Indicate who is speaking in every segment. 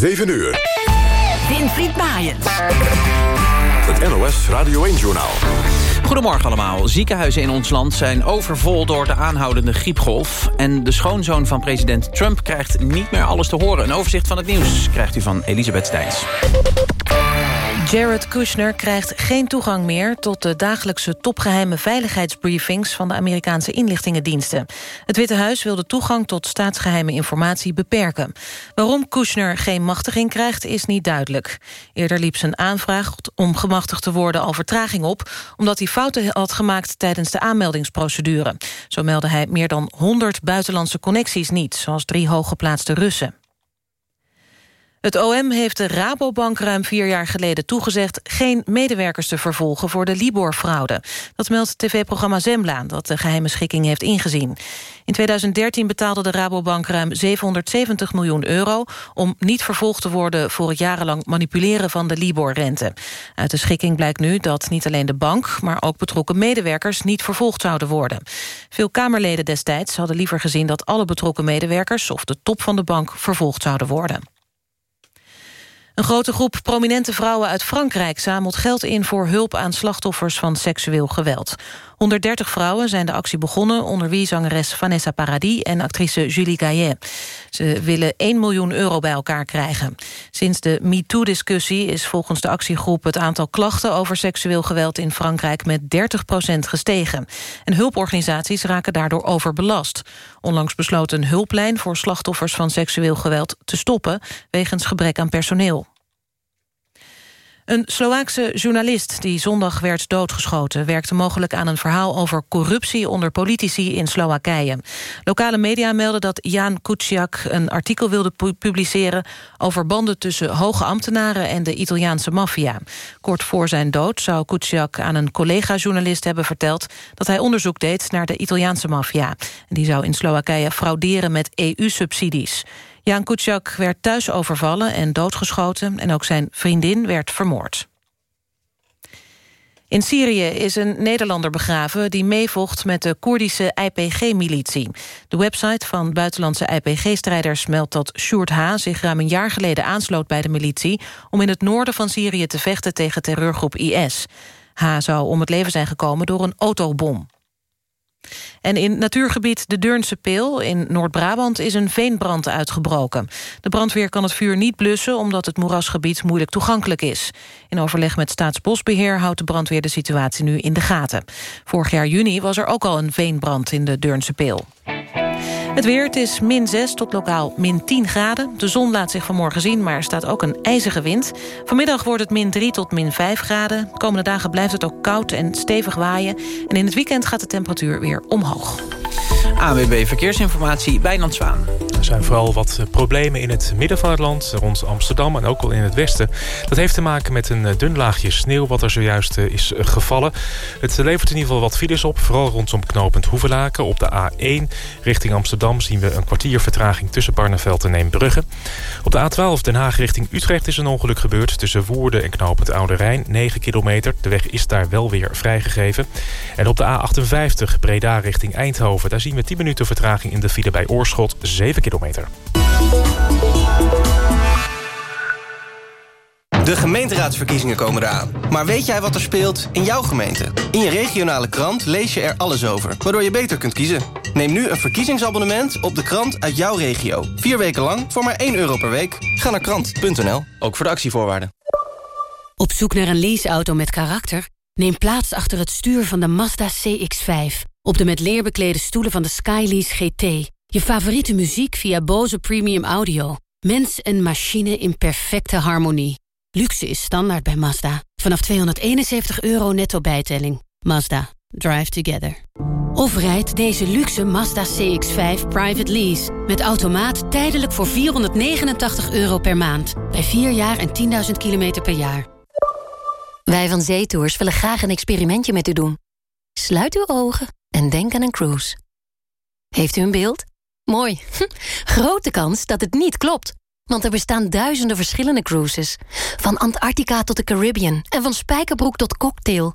Speaker 1: 7 uur.
Speaker 2: Winfried Maaiens.
Speaker 1: Het NOS Radio 1-journaal.
Speaker 3: Goedemorgen allemaal. Ziekenhuizen in ons land zijn overvol door de aanhoudende griepgolf. En de schoonzoon van president Trump krijgt niet meer alles te horen. Een overzicht van het nieuws krijgt u van Elisabeth Steins.
Speaker 4: Jared Kushner krijgt geen toegang meer... tot de dagelijkse topgeheime veiligheidsbriefings... van de Amerikaanse inlichtingendiensten. Het Witte Huis wil de toegang tot staatsgeheime informatie beperken. Waarom Kushner geen machtiging krijgt, is niet duidelijk. Eerder liep zijn aanvraag om gemachtigd te worden al vertraging op... omdat hij fouten had gemaakt tijdens de aanmeldingsprocedure. Zo meldde hij meer dan 100 buitenlandse connecties niet... zoals drie hooggeplaatste Russen. Het OM heeft de Rabobank ruim vier jaar geleden toegezegd... geen medewerkers te vervolgen voor de Libor-fraude. Dat meldt tv-programma Zembla, dat de geheime schikking heeft ingezien. In 2013 betaalde de Rabobank ruim 770 miljoen euro... om niet vervolgd te worden voor het jarenlang manipuleren van de Libor-rente. Uit de schikking blijkt nu dat niet alleen de bank... maar ook betrokken medewerkers niet vervolgd zouden worden. Veel Kamerleden destijds hadden liever gezien... dat alle betrokken medewerkers of de top van de bank vervolgd zouden worden. Een grote groep prominente vrouwen uit Frankrijk zamelt geld in voor hulp aan slachtoffers van seksueel geweld. 130 vrouwen zijn de actie begonnen, onder wie zangeres Vanessa Paradis en actrice Julie Gaillet. Ze willen 1 miljoen euro bij elkaar krijgen. Sinds de MeToo-discussie is volgens de actiegroep het aantal klachten over seksueel geweld in Frankrijk met 30% gestegen. En hulporganisaties raken daardoor overbelast. Onlangs besloot een hulplijn voor slachtoffers van seksueel geweld te stoppen wegens gebrek aan personeel. Een Sloaakse journalist die zondag werd doodgeschoten... werkte mogelijk aan een verhaal over corruptie onder politici in Slowakije. Lokale media melden dat Jan Kuciak een artikel wilde publiceren... over banden tussen hoge ambtenaren en de Italiaanse maffia. Kort voor zijn dood zou Kuciak aan een collega-journalist hebben verteld... dat hij onderzoek deed naar de Italiaanse maffia. Die zou in Slowakije frauderen met EU-subsidies. Jan Kuciak werd thuis overvallen en doodgeschoten... en ook zijn vriendin werd vermoord. In Syrië is een Nederlander begraven die meevocht met de Koerdische IPG-militie. De website van buitenlandse IPG-strijders meldt dat Sjoerd H. zich ruim een jaar geleden aansloot bij de militie... om in het noorden van Syrië te vechten tegen terreurgroep IS. H. zou om het leven zijn gekomen door een autobom. En in natuurgebied de Deurnse Peel in Noord-Brabant is een veenbrand uitgebroken. De brandweer kan het vuur niet blussen omdat het moerasgebied moeilijk toegankelijk is. In overleg met Staatsbosbeheer houdt de brandweer de situatie nu in de gaten. Vorig jaar juni was er ook al een veenbrand in de Deurnse Peel. Het weer, het is min 6 tot lokaal min 10 graden. De zon laat zich vanmorgen zien, maar er staat ook een ijzige wind. Vanmiddag wordt het min 3 tot min 5 graden. De komende dagen blijft het ook koud en stevig waaien. En in het weekend gaat de temperatuur weer omhoog.
Speaker 3: AWB Verkeersinformatie, Wijnand Zwaan.
Speaker 5: Er zijn vooral wat eh, problemen in het midden van het land, rond Amsterdam en ook al in het westen. Dat heeft te maken met een eh, dun laagje sneeuw wat er zojuist eh, is gevallen. Het levert in ieder geval wat files op, vooral rondom knooppunt Hoevelaken. Op de A1 richting Amsterdam zien we een kwartier vertraging tussen Barneveld en Eembrugge. Op de A12 Den Haag richting Utrecht is een ongeluk gebeurd tussen Woerden en knooppunt Oude Rijn. 9 kilometer, de weg is daar wel weer vrijgegeven. En op de A58 Breda richting Eindhoven, daar zien we 10 minuten vertraging in de file bij Oorschot, 7 kilometer.
Speaker 6: De gemeenteraadsverkiezingen komen eraan. Maar weet jij wat er speelt in jouw gemeente? In je regionale krant lees je er alles over, waardoor je beter kunt kiezen. Neem nu een verkiezingsabonnement op de krant uit jouw regio. Vier weken lang voor maar 1 euro per week. Ga naar krant.nl, ook voor de actievoorwaarden.
Speaker 2: Op zoek naar een leaseauto met karakter? Neem plaats achter het stuur van de Mazda CX-5. Op de met leer beklede stoelen van de Skylease GT. Je favoriete muziek via Bose Premium Audio. Mens en machine in perfecte harmonie. Luxe is standaard bij Mazda. Vanaf 271 euro netto bijtelling. Mazda. Drive together. Of rijd deze luxe Mazda CX-5 private lease. Met automaat tijdelijk voor 489 euro per maand. Bij 4 jaar en 10.000 kilometer per jaar.
Speaker 7: Wij van Zeetours willen graag een experimentje met u doen. Sluit uw ogen en denk aan een cruise. Heeft u een beeld? Mooi. Grote kans dat het niet klopt. Want er bestaan duizenden verschillende cruises. Van Antarctica tot de Caribbean en van spijkerbroek tot cocktail.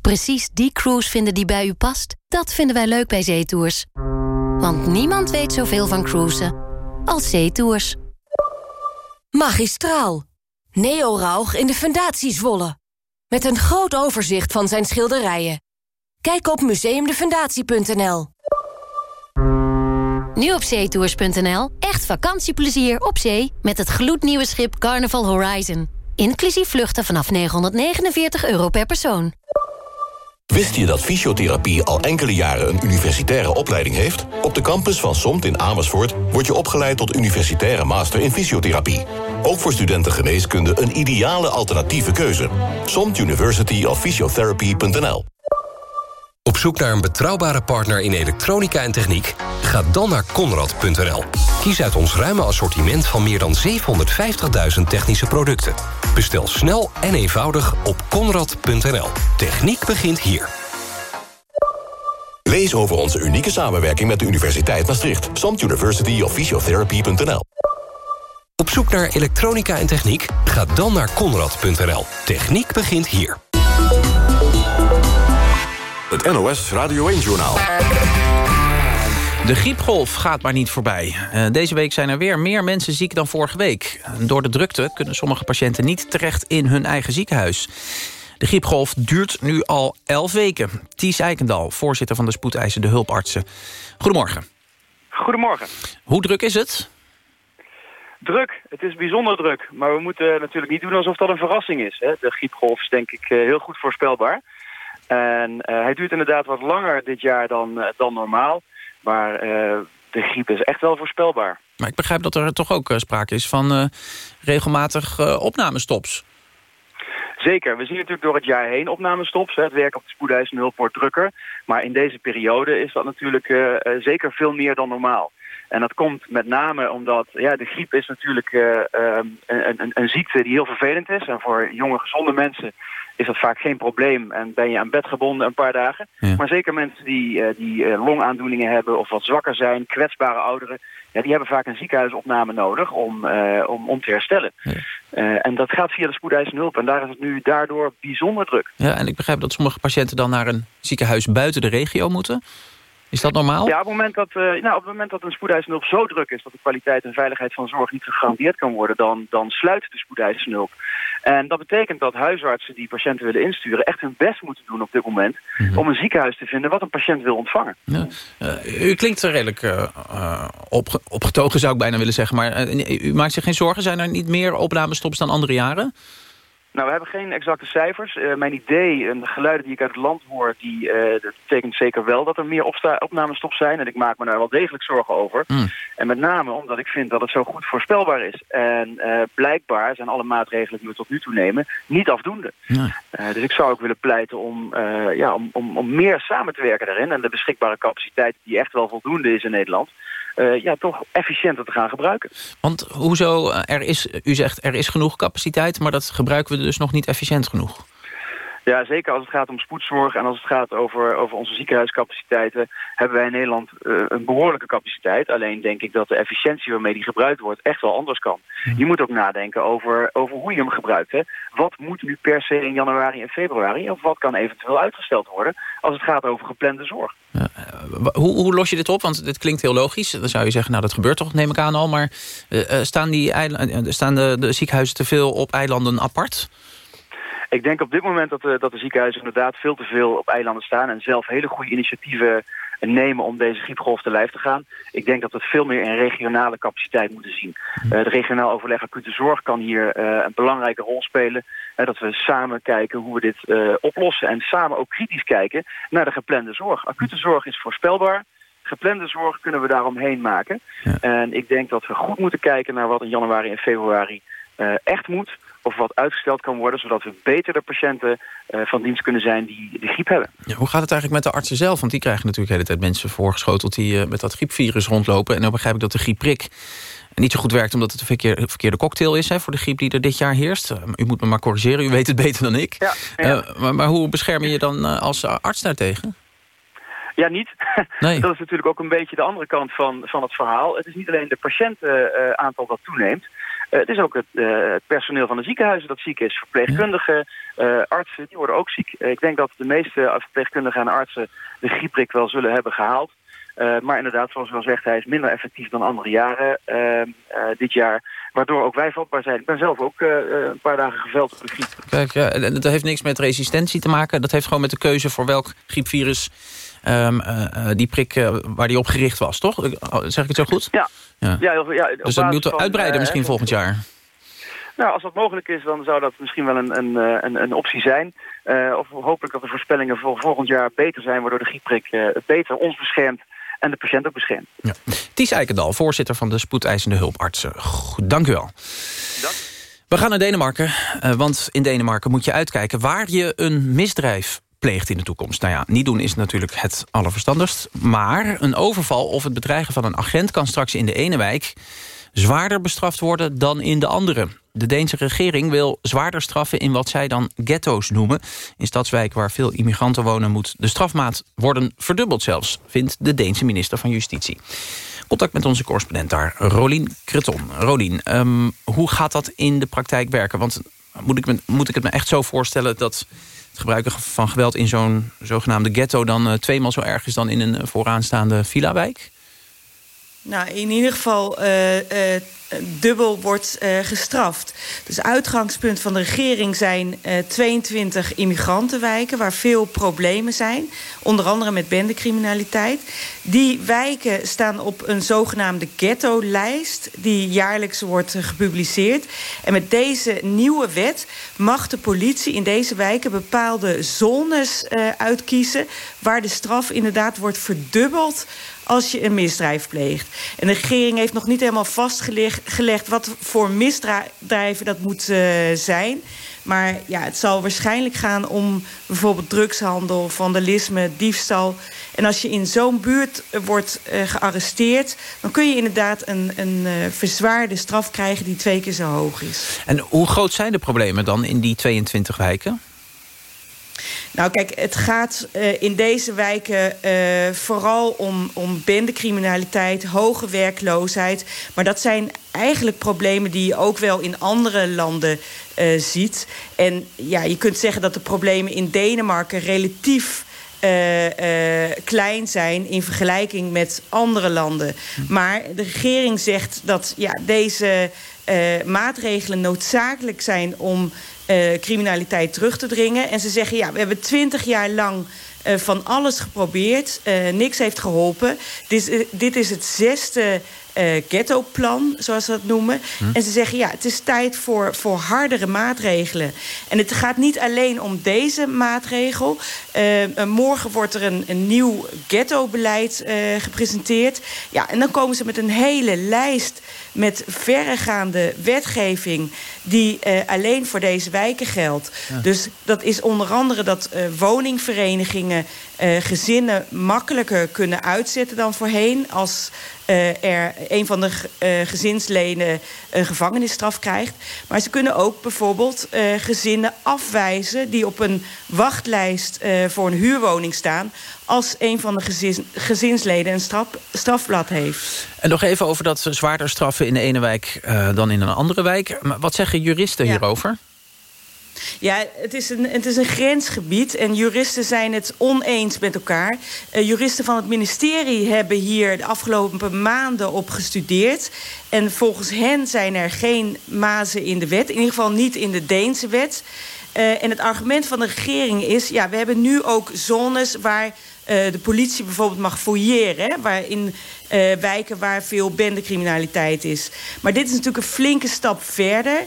Speaker 7: Precies die cruise vinden die bij u past, dat vinden wij leuk bij Zeetours. Want niemand weet zoveel van cruisen als Zeetours.
Speaker 8: Magistraal. Neo Rauch in de Fundatie Zwolle. Met een groot overzicht van zijn schilderijen. Kijk op museumdefundatie.nl.
Speaker 7: Nu op zeetours.nl. Echt vakantieplezier op zee met het gloednieuwe schip Carnival Horizon. Inclusief vluchten vanaf 949 euro per persoon.
Speaker 1: Wist je dat fysiotherapie al enkele jaren een universitaire opleiding heeft? Op de campus van SOMT in Amersfoort word je opgeleid tot universitaire master in fysiotherapie. Ook voor studenten geneeskunde een ideale alternatieve keuze. SOMT University of
Speaker 9: zoek naar een betrouwbare partner in elektronica en techniek? Ga dan naar Conrad.nl. Kies uit ons ruime assortiment van meer dan 750.000 technische producten. Bestel snel en eenvoudig op Conrad.nl. Techniek begint hier.
Speaker 1: Lees over onze unieke samenwerking met de Universiteit Maastricht. SOMT University of Physiotherapy.nl
Speaker 9: Op zoek naar elektronica en techniek? Ga dan naar Conrad.nl. Techniek begint hier.
Speaker 1: Het NOS Radio 1-journaal.
Speaker 3: De griepgolf gaat maar niet voorbij. Uh, deze week zijn er weer meer mensen ziek dan vorige week. Door de drukte kunnen sommige patiënten niet terecht in hun eigen ziekenhuis. De griepgolf duurt nu al 11 weken. Ties Eikendal, voorzitter van de spoedeisende hulpartsen. Goedemorgen.
Speaker 10: Goedemorgen.
Speaker 3: Hoe druk is het?
Speaker 10: Druk. Het is bijzonder druk. Maar we moeten natuurlijk niet doen alsof dat een verrassing is. Hè? De griepgolf is denk ik eh, heel goed voorspelbaar. En uh, hij duurt inderdaad wat langer dit jaar dan, uh, dan normaal. Maar uh, de griep is echt wel voorspelbaar.
Speaker 3: Maar ik begrijp dat er toch ook sprake is van regelmatig opnamestops.
Speaker 10: Zeker. We zien natuurlijk door het jaar heen opnamestops. Hè. Het werk op de spoedeisende hulp wordt drukker. Maar in deze periode is dat natuurlijk uh, zeker veel meer dan normaal. En dat komt met name omdat ja, de griep is natuurlijk uh, um, een, een, een ziekte die heel vervelend is. En voor jonge gezonde mensen is dat vaak geen probleem en ben je aan bed gebonden een paar dagen. Ja. Maar zeker mensen die, uh, die uh, longaandoeningen hebben of wat zwakker zijn, kwetsbare ouderen... Ja, die hebben vaak een ziekenhuisopname nodig om, uh, om, om te herstellen. Ja. en dat gaat via de spoedeisende hulp en daar is het nu daardoor bijzonder druk.
Speaker 3: Ja, en ik begrijp dat sommige patiënten dan naar een ziekenhuis buiten de regio moeten... Is dat normaal?
Speaker 10: Ja, op het moment dat, uh, nou, op het moment dat een spoedeisende hulp zo druk is... dat de kwaliteit en veiligheid van zorg niet gegarandeerd kan worden... dan, dan sluit de spoedeisende hulp. En dat betekent dat huisartsen die patiënten willen insturen... echt hun best moeten doen op dit moment... Mm -hmm. om een ziekenhuis te vinden wat een patiënt wil ontvangen.
Speaker 3: Ja. Uh, u klinkt redelijk uh, op, opgetogen, zou ik bijna willen zeggen. Maar u maakt zich geen zorgen? Zijn er niet meer opnamestops dan andere jaren?
Speaker 10: Nou, we hebben geen exacte cijfers. Uh, mijn idee en de geluiden die ik uit het land hoor... die uh, dat betekent zeker wel dat er meer opnamestops zijn. En ik maak me daar wel degelijk zorgen over. Mm. En met name omdat ik vind dat het zo goed voorspelbaar is. En uh, blijkbaar zijn alle maatregelen die we tot nu toe nemen... niet afdoende. Nee. dus ik zou ook willen pleiten om, ja, om, om, om meer samen te werken daarin. En de beschikbare capaciteit die echt wel voldoende is in Nederland... Uh, ja, toch efficiënter te gaan gebruiken.
Speaker 3: Want hoezo, er is, u zegt er is genoeg capaciteit... maar dat gebruiken we dus nog niet efficiënt genoeg?
Speaker 10: Ja, zeker als het gaat om spoedzorg en als het gaat over, over onze ziekenhuiscapaciteiten... hebben wij in Nederland uh, een behoorlijke capaciteit. Alleen denk ik dat de efficiëntie waarmee die gebruikt wordt echt wel anders kan. Je moet ook nadenken over, over hoe je hem gebruikt. Hè. Wat moet nu per se in januari en februari? Of wat kan eventueel uitgesteld worden als het gaat over geplande zorg?
Speaker 3: Ja, hoe, hoe, los je dit op? Want dit klinkt heel logisch. Dan zou je zeggen, nou dat gebeurt toch, neem ik aan al. Maar uh, staan, die eilanden, staan de, de ziekenhuizen te veel op eilanden apart?
Speaker 10: Ik denk op dit moment dat de, dat de ziekenhuizen inderdaad veel te veel op eilanden staan... en zelf hele goede initiatieven nemen om deze griepgolf te lijf te gaan. Ik denk dat we het veel meer in regionale capaciteit moeten zien. Uh, de regionaal overleg acute zorg kan hier uh, een belangrijke rol spelen. Uh, dat we samen kijken hoe we dit oplossen en samen ook kritisch kijken naar de geplande zorg. Acute zorg is voorspelbaar. Geplande zorg kunnen we daaromheen maken. Ja. En ik denk dat we goed moeten kijken naar wat in januari en februari echt moet of wat uitgesteld kan worden... zodat we beter de patiënten uh, van dienst kunnen zijn die de griep hebben.
Speaker 3: Ja, hoe gaat het eigenlijk met de artsen zelf? Want die krijgen natuurlijk de hele tijd mensen voorgeschoteld... die uh, met dat griepvirus rondlopen. En dan begrijp ik dat de griepprik niet zo goed werkt... omdat het een verkeerde, verkeerde cocktail is hè, voor de griep die er dit jaar heerst. Uh, u moet me maar corrigeren, u weet het beter dan ik.
Speaker 10: Ja, ja.
Speaker 3: Maar, maar, hoe bescherm je je dan als arts daartegen?
Speaker 10: Ja, niet. Nee. Dat is natuurlijk ook een beetje de andere kant van, van het verhaal. Het is niet alleen de patiëntenaantal dat toeneemt... Uh, het is ook het, uh, het, personeel van de ziekenhuizen dat ziek is. Verpleegkundigen, uh, artsen, die worden ook ziek. ik denk dat de meeste verpleegkundigen en artsen de griepprik wel zullen hebben gehaald. maar inderdaad, zoals u al zegt, hij is minder effectief dan andere jaren dit jaar. Waardoor ook wij vatbaar zijn. Ik ben zelf ook een paar dagen geveld op de griep.
Speaker 3: Kijk, ja, en dat heeft niks met resistentie te maken. Dat heeft gewoon met de keuze voor welk griepvirus um, uh, die prik uh, waar die op gericht was, toch? Zeg ik het zo goed?
Speaker 10: Ja. ja. ja, ja
Speaker 3: dus dat moeten we uitbreiden misschien volgend jaar.
Speaker 10: Nou, als dat mogelijk is, dan zou dat misschien wel een, een, een, een optie zijn. of hopelijk dat de voorspellingen voor volgend jaar beter zijn... waardoor de griepprik het beter ons beschermt en de patiënt ook beschermt. Ja.
Speaker 3: Ties Eikendal, voorzitter van de spoedeisende hulpartsen. Goed, dank u wel. Dank. We gaan naar Denemarken, want in Denemarken moet je uitkijken... waar je een misdrijf pleegt in de toekomst. Nou ja, niet doen is natuurlijk het allerverstandigst. Maar een overval of het bedreigen van een agent... kan straks in de ene wijk zwaarder bestraft worden dan in de andere. De Deense regering wil zwaarder straffen in wat zij dan ghetto's noemen. In stadswijken waar veel immigranten wonen... moet de strafmaat worden verdubbeld zelfs... vindt de Deense minister van Justitie. Contact met onze correspondent daar, Rolien Kreton. Rolien, um, hoe gaat dat in de praktijk werken? Want moet ik, me, moet ik het me echt zo voorstellen... dat gebruiken van geweld in zo'n zogenaamde ghetto... dan uh, tweemaal zo erg is dan in een vooraanstaande villa-wijk?
Speaker 11: Nou, in ieder geval uh, dubbel wordt uh, gestraft. Dus uitgangspunt van de regering zijn 22 immigrantenwijken... waar veel problemen zijn, onder andere met bendecriminaliteit. Die wijken staan op een zogenaamde ghetto-lijst... die jaarlijks wordt gepubliceerd. En met deze nieuwe wet mag de politie in deze wijken... bepaalde zones uitkiezen waar de straf inderdaad wordt verdubbeld als je een misdrijf pleegt. En de regering heeft nog niet helemaal vastgelegd... wat voor misdrijven dat moet uh, zijn. Maar ja, het zal waarschijnlijk gaan om bijvoorbeeld drugshandel, vandalisme, diefstal. En als je in zo'n buurt wordt uh, gearresteerd... dan kun je inderdaad een, een uh, verzwaarde straf krijgen die twee keer zo hoog is.
Speaker 3: En hoe groot zijn de problemen dan in die 22 wijken?
Speaker 11: Nou kijk, het gaat uh, in deze wijken uh, vooral om, om bendecriminaliteit, hoge werkloosheid. Maar dat zijn eigenlijk problemen die je ook wel in andere landen uh, ziet. En ja, je kunt zeggen dat de problemen in Denemarken relatief klein zijn in vergelijking met andere landen. Maar de regering zegt dat ja, deze maatregelen noodzakelijk zijn om uh, criminaliteit terug te dringen. En ze zeggen, ja, we hebben twintig jaar lang uh, van alles geprobeerd. Uh, niks heeft geholpen. Dit is, dit is het zesde ghetto-plan, zoals ze dat noemen. Hm. En ze zeggen, ja, het is tijd voor, voor hardere maatregelen. En het gaat niet alleen om deze maatregel. Uh, morgen wordt er een, een nieuw ghetto-beleid uh, gepresenteerd. Ja, en dan komen ze met een hele lijst met verregaande wetgeving... die uh, alleen voor deze wijken geldt. Ja. Dus dat is onder andere dat woningverenigingen... Gezinnen makkelijker kunnen uitzetten dan voorheen... als er een van de gezinsleden een gevangenisstraf krijgt. Maar ze kunnen ook bijvoorbeeld gezinnen afwijzen... die op een wachtlijst voor een huurwoning staan... als een van de gezin, gezinsleden een straf, strafblad heeft.
Speaker 3: En nog even over dat zwaarder straffen in de ene wijk dan in een andere wijk. Maar wat zeggen juristen ja. hierover?
Speaker 11: Ja, het is, een, het is een grensgebied en juristen zijn het oneens met elkaar. Uh, juristen van het ministerie hebben hier de afgelopen maanden op gestudeerd. En volgens hen zijn er geen mazen in de wet. In ieder geval niet in de Deense wet. Uh, en het argument van de regering is... ja, we hebben nu ook zones waar uh, de politie bijvoorbeeld mag fouilleren. Hè, waar in uh, wijken waar veel bendecriminaliteit is. Maar dit is natuurlijk een flinke stap verder.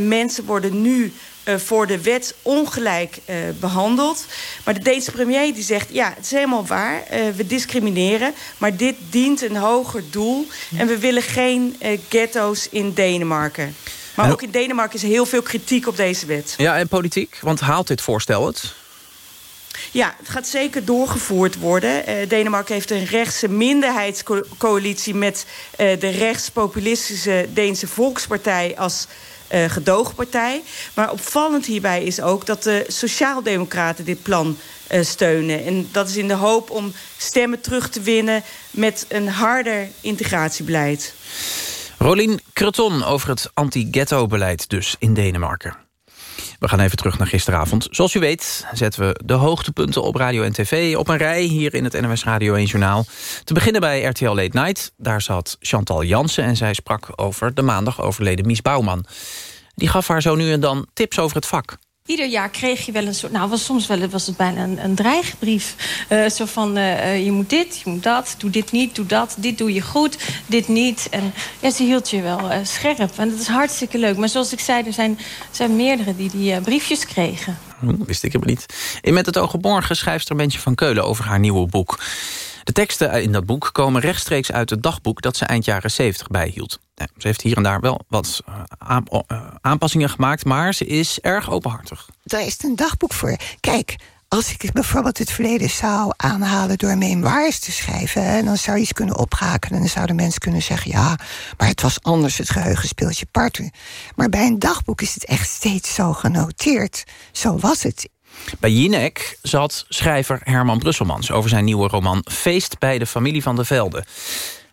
Speaker 11: Mensen worden nu voor de wet ongelijk behandeld. Maar de Deense premier die zegt... ja, het is helemaal waar, we discrimineren... maar dit dient een hoger doel... en we willen geen ghetto's in Denemarken. Maar ook in Denemarken is heel veel kritiek op deze wet.
Speaker 3: Ja, en politiek? Want haalt dit voorstel het?
Speaker 11: Ja, het gaat zeker doorgevoerd worden. Uh, Denemarken heeft een rechtse minderheidscoalitie... met uh, de rechtspopulistische Deense Volkspartij als uh, gedoogpartij. Maar opvallend hierbij is ook dat de Sociaaldemocraten dit plan steunen. En dat is in de hoop om stemmen terug te winnen met een harder integratiebeleid.
Speaker 3: Rolien Kreton over het anti-ghetto-beleid dus in Denemarken. We gaan even terug naar gisteravond. Zoals u weet zetten we de hoogtepunten op radio en tv op een rij... hier in het NWS Radio 1 Journaal. Te beginnen bij RTL Late Night. Daar zat Chantal Jansen en zij sprak over de maandag overleden Mies Bouwman. Die gaf haar zo nu en dan tips over het vak.
Speaker 12: Ieder jaar kreeg je wel een soort, nou was soms wel, was het bijna een, een dreigbrief. Uh, zo van, uh, je moet dit, je moet dat, doe dit niet, doe dat, dit doe je goed, dit niet. En ja, ze hield je wel scherp en dat is hartstikke leuk. Maar zoals ik zei, er zijn, zijn meerdere die die briefjes kregen.
Speaker 3: Wist ik helemaal niet. In Met het oog op morgen schrijft Bentje van Keulen over haar nieuwe boek. De teksten in dat boek komen rechtstreeks uit het dagboek... dat ze eind jaren 70 bijhield. Ze heeft hier en daar wel wat eh, eh, aanpassingen gemaakt... maar ze is erg openhartig.
Speaker 13: Daar is een dagboek voor. Kijk, als ik bijvoorbeeld het verleden zou aanhalen door memoirs te schrijven, dan zou je iets kunnen oprakelen. En dan zouden mensen kunnen zeggen: ja, maar het was anders, het geheugen speelt je parten. Maar bij een dagboek is het echt steeds zo genoteerd. Zo was het.
Speaker 3: Bij Jinek zat schrijver Herman Brusselmans... over zijn nieuwe roman Feest bij de familie van de Velde.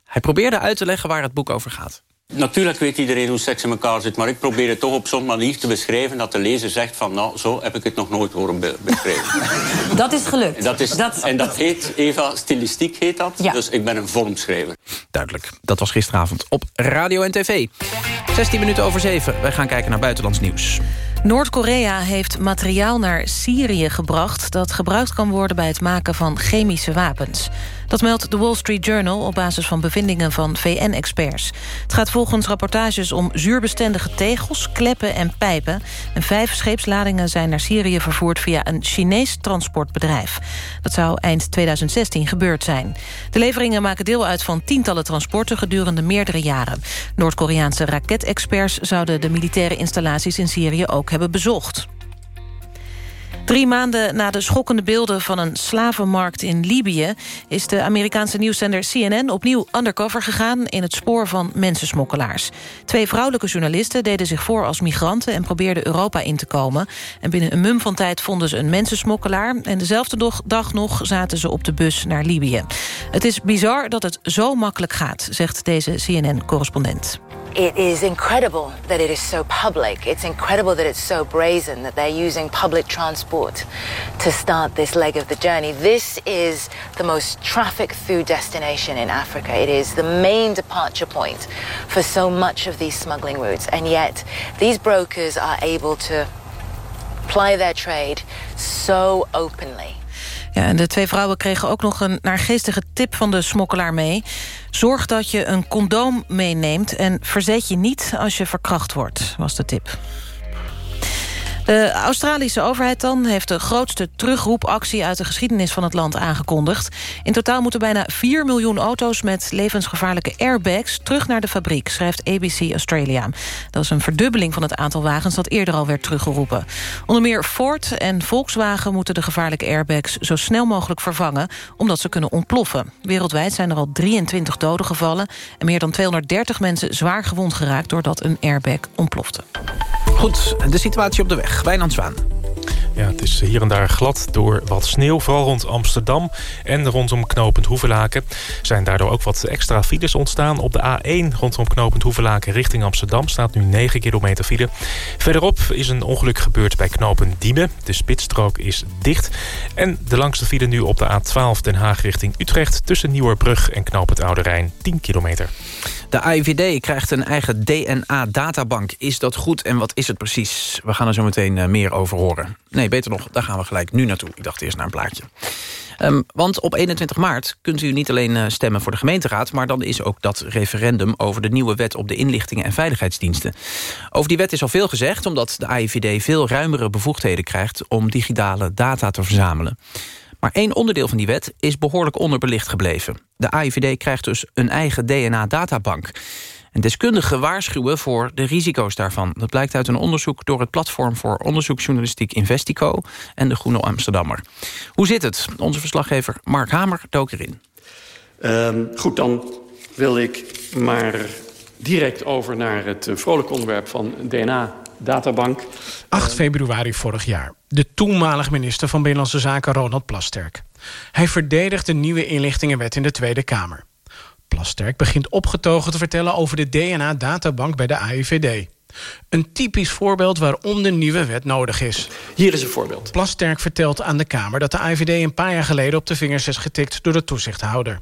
Speaker 3: Hij probeerde uit te leggen waar het boek over gaat.
Speaker 14: Natuurlijk weet iedereen hoe seks in elkaar zit... maar ik probeer het toch op zo'n manier te beschrijven... dat de lezer zegt van, nou, zo heb ik het nog nooit horen beschrijven.
Speaker 15: Dat is gelukt.
Speaker 14: Dat is, dat... En dat heet, Eva, stilistiek heet dat. Ja. Dus ik ben een vormschrijver.
Speaker 3: Duidelijk. Dat was gisteravond op Radio en TV. 16 minuten over 7. Wij gaan kijken naar buitenlands nieuws.
Speaker 4: Noord-Korea heeft materiaal naar Syrië gebracht... dat gebruikt kan worden bij het maken van chemische wapens. Dat meldt de Wall Street Journal op basis van bevindingen van VN-experts. Het gaat volgens rapportages om zuurbestendige tegels, kleppen en pijpen. En vijf scheepsladingen zijn naar Syrië vervoerd via een Chinees transportbedrijf. Dat zou eind 2016 gebeurd zijn. De leveringen maken deel uit van tientallen transporten gedurende meerdere jaren. Noord-Koreaanse raketexperts zouden de militaire installaties in Syrië ook hebben bezocht. Drie maanden na de schokkende beelden van een slavenmarkt in Libië... is de Amerikaanse nieuwszender CNN opnieuw undercover gegaan... in het spoor van mensensmokkelaars. Twee vrouwelijke journalisten deden zich voor als migranten... en probeerden Europa in te komen. En binnen een mum van tijd vonden ze een mensensmokkelaar... en dezelfde dag nog zaten ze op de bus naar Libië. Het is bizar dat het zo makkelijk gaat, zegt deze CNN-correspondent.
Speaker 16: It is incredible that it is so public. It's incredible that it's so brazen that they're using public transport to start this leg of the journey. This is the most traffic through destination in Africa. It is the main departure point for so much of these smuggling routes. And yet, these brokers are able to ply their trade so openly.
Speaker 4: En de twee vrouwen kregen ook nog een naargeestige tip van de smokkelaar mee. Zorg dat je een condoom meeneemt en verzet je niet als je verkracht wordt, was de tip. De Australische overheid dan heeft de grootste terugroepactie... uit de geschiedenis van het land aangekondigd. In totaal moeten bijna 4 miljoen auto's met levensgevaarlijke airbags... terug naar de fabriek, schrijft ABC Australia. Dat is een verdubbeling van het aantal wagens dat eerder al werd teruggeroepen. Onder meer Ford en Volkswagen moeten de gevaarlijke airbags... zo snel mogelijk vervangen, omdat ze kunnen ontploffen. Wereldwijd zijn er al 23 doden gevallen... en meer dan 230 mensen zwaar gewond geraakt... doordat een airbag ontplofte.
Speaker 3: Goed, de situatie op de weg. Wijnand Zwaan.
Speaker 5: Ja, het is hier en daar glad door wat sneeuw. Vooral rond Amsterdam en rondom knooppunt Hoevelaken. zijn daardoor ook wat extra files ontstaan. Op de A1 rondom knooppunt Hoevelaken richting Amsterdam... staat nu 9 kilometer file. Verderop is een ongeluk gebeurd bij knooppunt Diemen. De spitsstrook is dicht. En de langste file nu op de A12 Den Haag richting Utrecht... tussen Nieuwerbrug en knooppunt Oude Rijn 10 kilometer.
Speaker 3: De AIVD krijgt een eigen DNA-databank. Is dat goed en wat is het precies? We gaan er zo meteen eh, meer over horen. Nee, beter nog, daar gaan we gelijk nu naartoe. Ik dacht eerst naar een plaatje. Um, want op 21 maart kunt u niet alleen uh, stemmen voor de gemeenteraad... maar dan is ook dat referendum over de nieuwe wet... op de inlichtingen en veiligheidsdiensten. Over die wet is al veel gezegd... omdat de AIVD veel ruimere bevoegdheden krijgt... om digitale data te verzamelen. Maar één onderdeel van die wet is behoorlijk onderbelicht gebleven. De AIVD krijgt dus een eigen DNA-databank. En deskundigen waarschuwen voor de risico's daarvan. Dat blijkt uit een onderzoek door het platform voor onderzoeksjournalistiek Investico en de Groene Amsterdammer. Hoe zit het? Onze verslaggever Mark Hamer dook erin.
Speaker 17: Uh, goed, dan wil ik maar direct over naar het eh, vrolijke onderwerp van DNA-databank.
Speaker 18: 8 februari vorig jaar. De toenmalig minister van Binnenlandse Zaken Ronald Plasterk. Hij verdedigt de nieuwe inlichtingenwet in de Tweede Kamer. Plasterk begint opgetogen te vertellen over de DNA-databank bij de AIVD. Een typisch voorbeeld waarom de nieuwe wet nodig is.
Speaker 17: Hier is een voorbeeld.
Speaker 18: Plasterk vertelt aan de Kamer dat de IVD een paar jaar geleden op de vingers is getikt door de toezichthouder.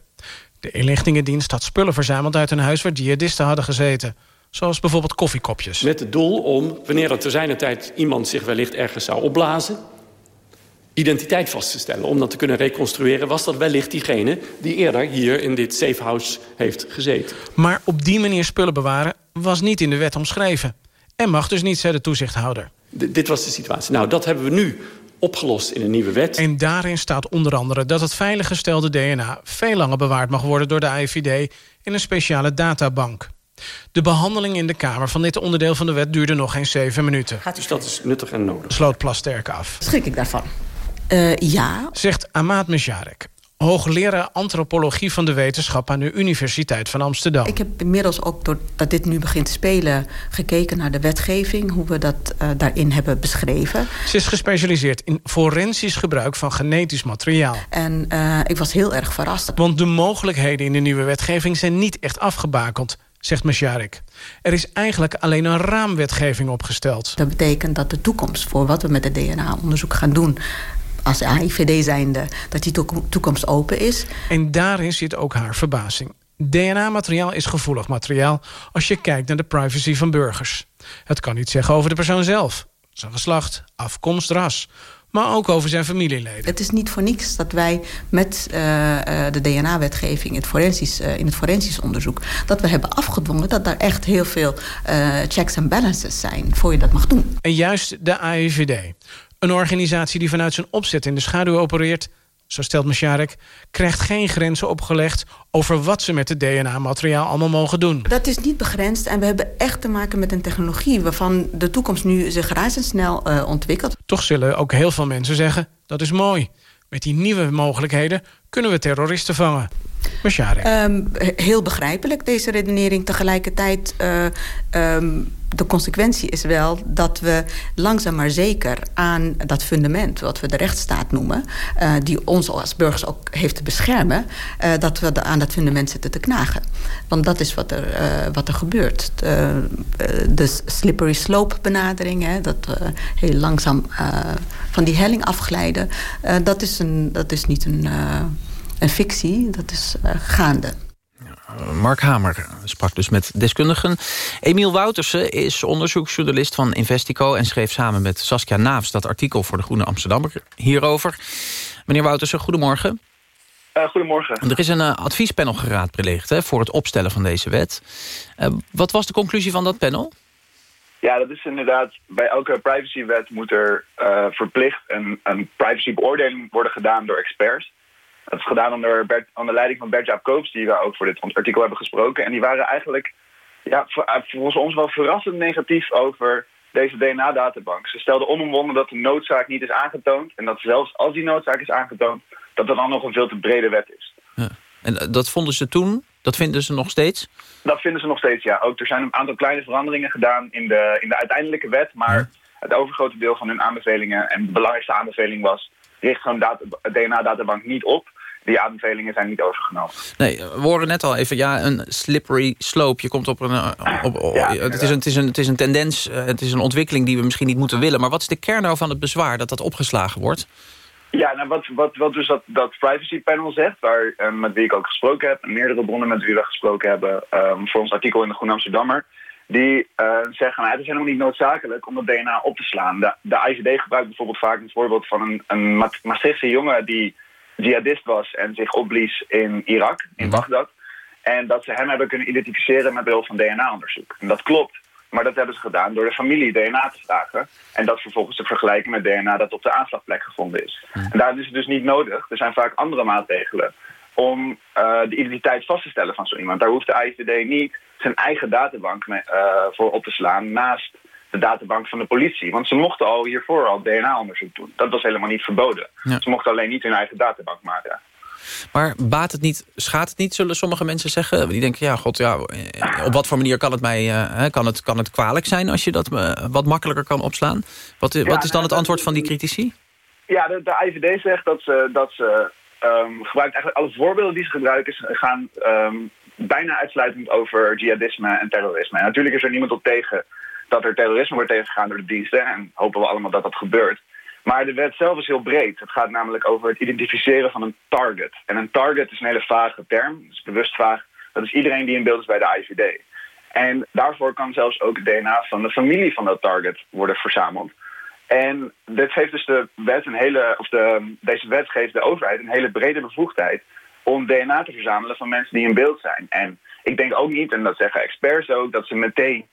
Speaker 18: De inlichtingendienst had spullen verzameld uit een huis waar jihadisten hadden gezeten. Zoals bijvoorbeeld koffiekopjes.
Speaker 17: Met het doel om, wanneer er te zijner tijd iemand zich wellicht ergens zou opblazen... identiteit vast te stellen. Om dat te kunnen reconstrueren was dat wellicht diegene... die eerder hier in dit safehouse heeft gezeten.
Speaker 18: Maar op die manier spullen bewaren was niet in de wet omschreven. En mag dus niet, zei de toezichthouder.
Speaker 17: D dit was de situatie. Nou, dat hebben we nu opgelost in een nieuwe wet.
Speaker 18: En daarin staat onder andere dat het veiliggestelde DNA... veel langer bewaard mag worden door de IVD in een speciale databank. De behandeling in de Kamer van dit onderdeel van de wet duurde nog geen zeven minuten.
Speaker 17: Dus dat is nuttig en nodig.
Speaker 18: Sloot Plasterk af.
Speaker 15: Schrik ik daarvan? Uh, ja.
Speaker 18: Zegt Amaat Mesjarek. Hoogleraar antropologie van de wetenschap aan de Universiteit van Amsterdam.
Speaker 15: Ik heb inmiddels ook, doordat dit nu begint te spelen... gekeken naar de wetgeving, hoe we dat uh, daarin hebben beschreven.
Speaker 18: Ze is gespecialiseerd in forensisch gebruik van genetisch materiaal.
Speaker 15: En uh, ik was heel erg verrast.
Speaker 18: Want de mogelijkheden in de nieuwe wetgeving zijn niet echt afgebakend zegt Mesjarik. Er is eigenlijk alleen een raamwetgeving opgesteld.
Speaker 15: Dat betekent dat de toekomst voor wat we met het DNA-onderzoek gaan doen als AIVD zijnde, dat die toekomst open is.
Speaker 18: En daarin zit ook haar verbazing. DNA-materiaal is gevoelig materiaal als je kijkt naar de privacy van burgers. Het kan iets zeggen over de persoon zelf, zijn geslacht, afkomst, ras maar ook over zijn familieleden.
Speaker 15: Het is niet voor niks dat wij met uh, de DNA-wetgeving in, uh, in het forensisch onderzoek... dat we hebben afgedwongen dat daar echt heel veel uh, checks en balances zijn... voor je dat mag doen.
Speaker 18: En juist de AIVD, een organisatie die vanuit zijn opzet in de schaduw opereert zo stelt Mesjarek, krijgt geen grenzen opgelegd... over wat ze met het DNA-materiaal allemaal mogen doen.
Speaker 15: Dat is niet begrensd en we hebben echt te maken met een technologie... waarvan de toekomst nu zich razendsnel uh, ontwikkelt.
Speaker 18: Toch zullen ook heel veel mensen zeggen, dat is mooi. Met die nieuwe mogelijkheden kunnen we terroristen vangen.
Speaker 15: Um, heel begrijpelijk, deze redenering. Tegelijkertijd, uh, um, de consequentie is wel dat we langzaam maar zeker aan dat fundament... wat we de rechtsstaat noemen, uh, die ons als burgers ook heeft te beschermen... Uh, dat we aan dat fundament zitten te knagen. Want dat is wat er, wat er gebeurt. De, slippery slope benadering, hè, dat we heel langzaam van die helling afglijden... dat, is een, dat is niet een een fictie, dat is gaande.
Speaker 3: Mark Hamer sprak dus met deskundigen. Emiel Woutersen is onderzoeksjournalist van Investico... en schreef samen met Saskia Naafs dat artikel voor de Groene Amsterdammer hierover. Meneer Woutersen, goedemorgen.
Speaker 19: Uh, goedemorgen.
Speaker 3: Er is een uh, adviespanel geraadpleegd hè, voor het opstellen van deze wet. Uh, wat was de conclusie van dat panel?
Speaker 19: Ja, dat is inderdaad... bij elke privacywet moet er verplicht een, een privacybeoordeling worden gedaan door experts. Dat is gedaan onder, Bert, onder leiding van Bert-Jaap Koops, die we ook voor dit artikel hebben gesproken. En die waren eigenlijk ja, eh, volgens ons wel verrassend negatief over deze DNA-databank. Ze stelden onomwonden dat de noodzaak niet is aangetoond. En dat zelfs als die noodzaak is aangetoond, dat er dan nog een veel te brede wet is.
Speaker 3: Ja. En eh, dat vonden ze toen? Dat vinden ze nog steeds?
Speaker 19: Dat vinden ze nog steeds, ja. Ook er zijn een aantal kleine veranderingen gedaan in de, in de uiteindelijke wet. Maar het overgrote deel van hun aanbevelingen, en de belangrijkste aanbeveling was... richt zo'n DNA-databank niet op die aanbevelingen zijn niet overgenomen.
Speaker 3: Nee, we horen net al even, ja, een slippery slope. Je komt op een... Eh, op, het, is een het, is een, het is een tendens, eh, het is een ontwikkeling die we misschien niet moeten willen. Maar wat is de kern nou van het bezwaar dat dat opgeslagen wordt?
Speaker 19: Ja, nou, wat, wat, wat dus dat, dat privacy panel zegt, waar, uh, met wie ik ook gesproken heb... en meerdere bronnen met wie we gesproken hebben um, voor ons artikel in de Groen Amsterdammer... die uh, zeggen, nou, het is helemaal niet noodzakelijk om dat DNA op te slaan. De, de ICD gebruikt bijvoorbeeld vaak een voorbeeld van een, een Maastrichtse jongen... die jihadist was en zich opblies in Irak, in Bagdad. En dat ze hem hebben kunnen identificeren met behulp van DNA-onderzoek. En dat klopt. Maar dat hebben ze gedaan door de familie DNA te vragen. En dat vervolgens te vergelijken met DNA dat op de aanslagplek gevonden is. En daar is het dus niet nodig. Er zijn vaak andere maatregelen om uh, de identiteit vast te stellen van zo iemand. Daar hoeft de IVD niet zijn eigen databank mee, uh, voor op te slaan naast de databank van de politie. Want ze mochten al hiervoor al DNA-onderzoek doen. Dat was helemaal niet verboden. Ze mochten alleen niet hun eigen databank maken.
Speaker 3: Maar baat het niet, schaadt het niet, zullen sommige mensen zeggen? Die denken, ja, god, ja, eh, op wat voor manier kan het mij uh, kan het, kan het kwalijk zijn... als je dat uh, wat makkelijker kan opslaan? Wat, ja, wat is dan het antwoord van die critici?
Speaker 19: Ja, de, de IVD zegt dat ze, dat ze um, gebruikt eigenlijk alle voorbeelden die ze gebruiken... gaan um, bijna uitsluitend over jihadisme en terrorisme. En natuurlijk is er niemand op tegen dat er terrorisme wordt tegengegaan door de diensten. En hopen we allemaal dat dat gebeurt. Maar de wet zelf is heel breed. Het gaat namelijk over het identificeren van een target. En een target is een hele vage term, dus bewust vaag. Dat is iedereen die in beeld is bij de IVD. En daarvoor kan zelfs ook het DNA van de familie van dat target worden verzameld. En dit geeft dus de wet een hele, of de, deze wet geeft de overheid een hele brede bevoegdheid om DNA te verzamelen van mensen die in beeld zijn. En ik denk ook niet, en dat zeggen experts ook, dat ze meteen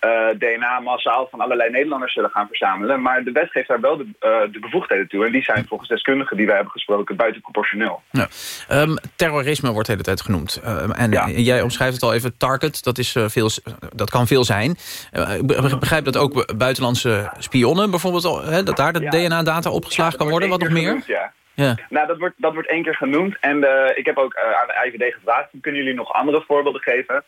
Speaker 19: uh, DNA massaal van allerlei Nederlanders zullen gaan verzamelen. Maar de wet geeft daar wel de, uh, de bevoegdheden toe. En die zijn volgens deskundigen die wij hebben gesproken buitenproportioneel.
Speaker 20: Ja. Um, terrorisme wordt de hele tijd genoemd. Uh, en ja. jij omschrijft het al even, target, dat, is, veel, dat kan veel zijn. ik begrijp dat ook buitenlandse spionnen bijvoorbeeld... Hè, dat daar de ja. DNA-data opgeslagen kan worden. Wat nog meer?
Speaker 19: Genoemd, ja. Ja. Nou, dat wordt, dat wordt één keer genoemd. En ik heb ook aan de IVD gevraagd... kunnen jullie nog andere voorbeelden geven...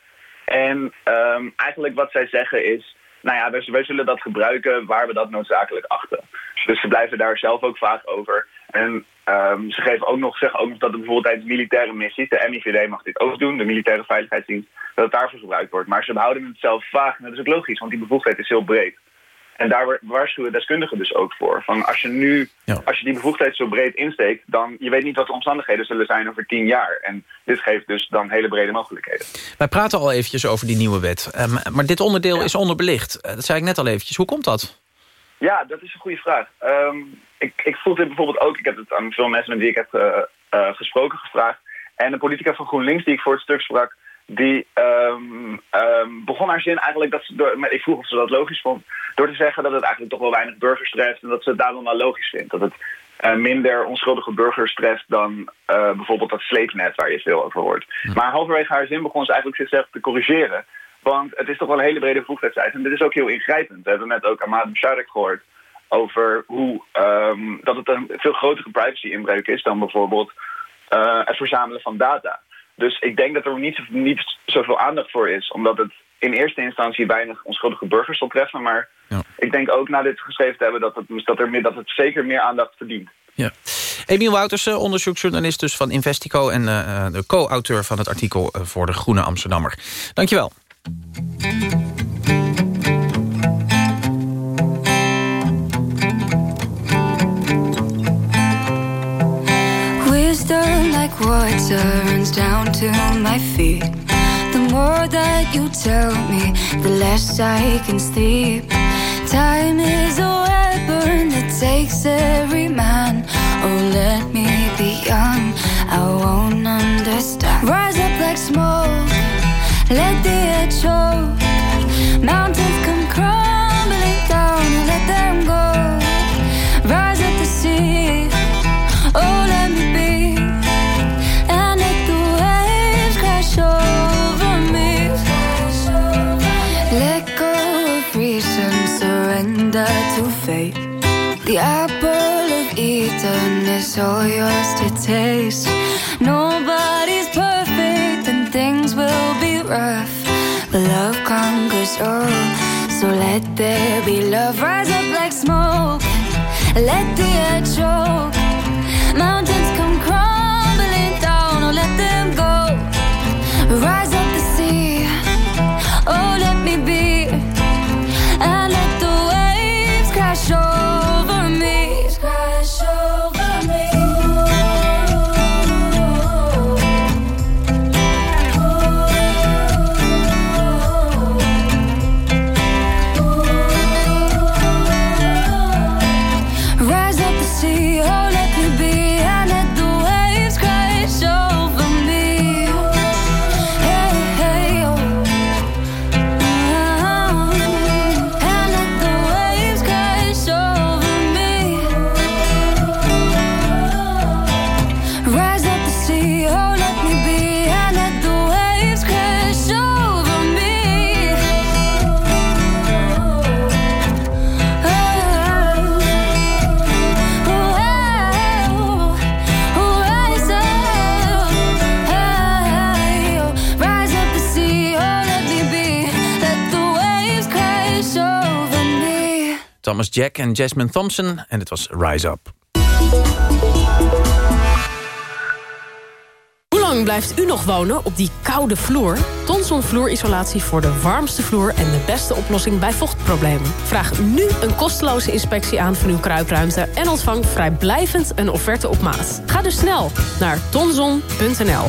Speaker 19: En um, eigenlijk wat zij zeggen is... Nou ja, wij zullen dat gebruiken waar we dat noodzakelijk achten. Dus ze blijven daar zelf ook vaak over. En um, ze geven ook nog, zeggen ook nog dat het bijvoorbeeld tijdens militaire missies... de MIVD mag dit ook doen, de militaire veiligheidsdienst... dat het daarvoor gebruikt wordt. Maar ze behouden het zelf vaag. En dat is ook logisch, want die bevoegdheid is heel breed. En daar waarschuwen deskundigen dus ook voor. Van als je nu, als je die bevoegdheid zo breed insteekt, dan je weet niet wat de omstandigheden zullen zijn over tien jaar. En dit geeft dus dan hele brede mogelijkheden.
Speaker 20: Wij praten al eventjes over die nieuwe wet. Um, maar dit onderdeel is onderbelicht. Uh, dat zei ik net al eventjes. Hoe komt dat?
Speaker 19: Ja, dat is een goede vraag. Um, ik, ik voel dit bijvoorbeeld ook. Ik heb het aan veel mensen met wie ik heb uh, uh, gesproken gevraagd. En de politica van GroenLinks die ik voor het stuk sprak die um, um, begon haar zin eigenlijk dat ze door, ik vroeg of ze dat logisch vond, door te zeggen dat het eigenlijk toch wel weinig burgers treft en dat ze het daarom wel logisch vindt. Dat het uh, minder onschuldige burgers treft dan uh, bijvoorbeeld dat sleepnet waar je veel over hoort. Hm. Maar halverwege haar zin begon ze eigenlijk zichzelf te corrigeren. Want het is toch wel een hele brede bevoegdheid. En dit is ook heel ingrijpend. We hebben net ook Ahmad Sharek gehoord over hoe um, dat het een veel grotere privacy-inbreuk is dan bijvoorbeeld uh, het verzamelen van data. Dus ik denk dat er niet, niet zoveel aandacht voor is. Omdat het in eerste instantie weinig onschuldige burgers zal treffen. Maar ja. ik denk ook na dit geschreven te hebben dat het, dat, er, dat het zeker meer aandacht verdient.
Speaker 20: Ja. Emiel Woutersen, onderzoeksjournalist dus van Investico... en uh, de co-auteur van het artikel voor de Groene Amsterdammer. Dankjewel. Water runs down to my feet. The more that you tell me, the less I can sleep. Time is a weapon that takes every man. Oh, let me be young, I won't understand. Rise up like smoke, let the air choke. Mountains come crumbling down, let them surrender to fate. The apple of Eden is all yours to taste. Nobody's perfect, and things will be rough. But love conquers all. So let there be love. Rise up like smoke. Let the air choke. Jack en Jasmine Thompson en het was Rise Up.
Speaker 21: Hoe lang blijft u nog wonen op die koude vloer? Tonson vloerisolatie voor de warmste vloer en de beste oplossing bij vochtproblemen. Vraag nu een kosteloze inspectie aan van uw kruipruimte en ontvang vrijblijvend een offerte op maat. Ga dus snel naar tonson.nl.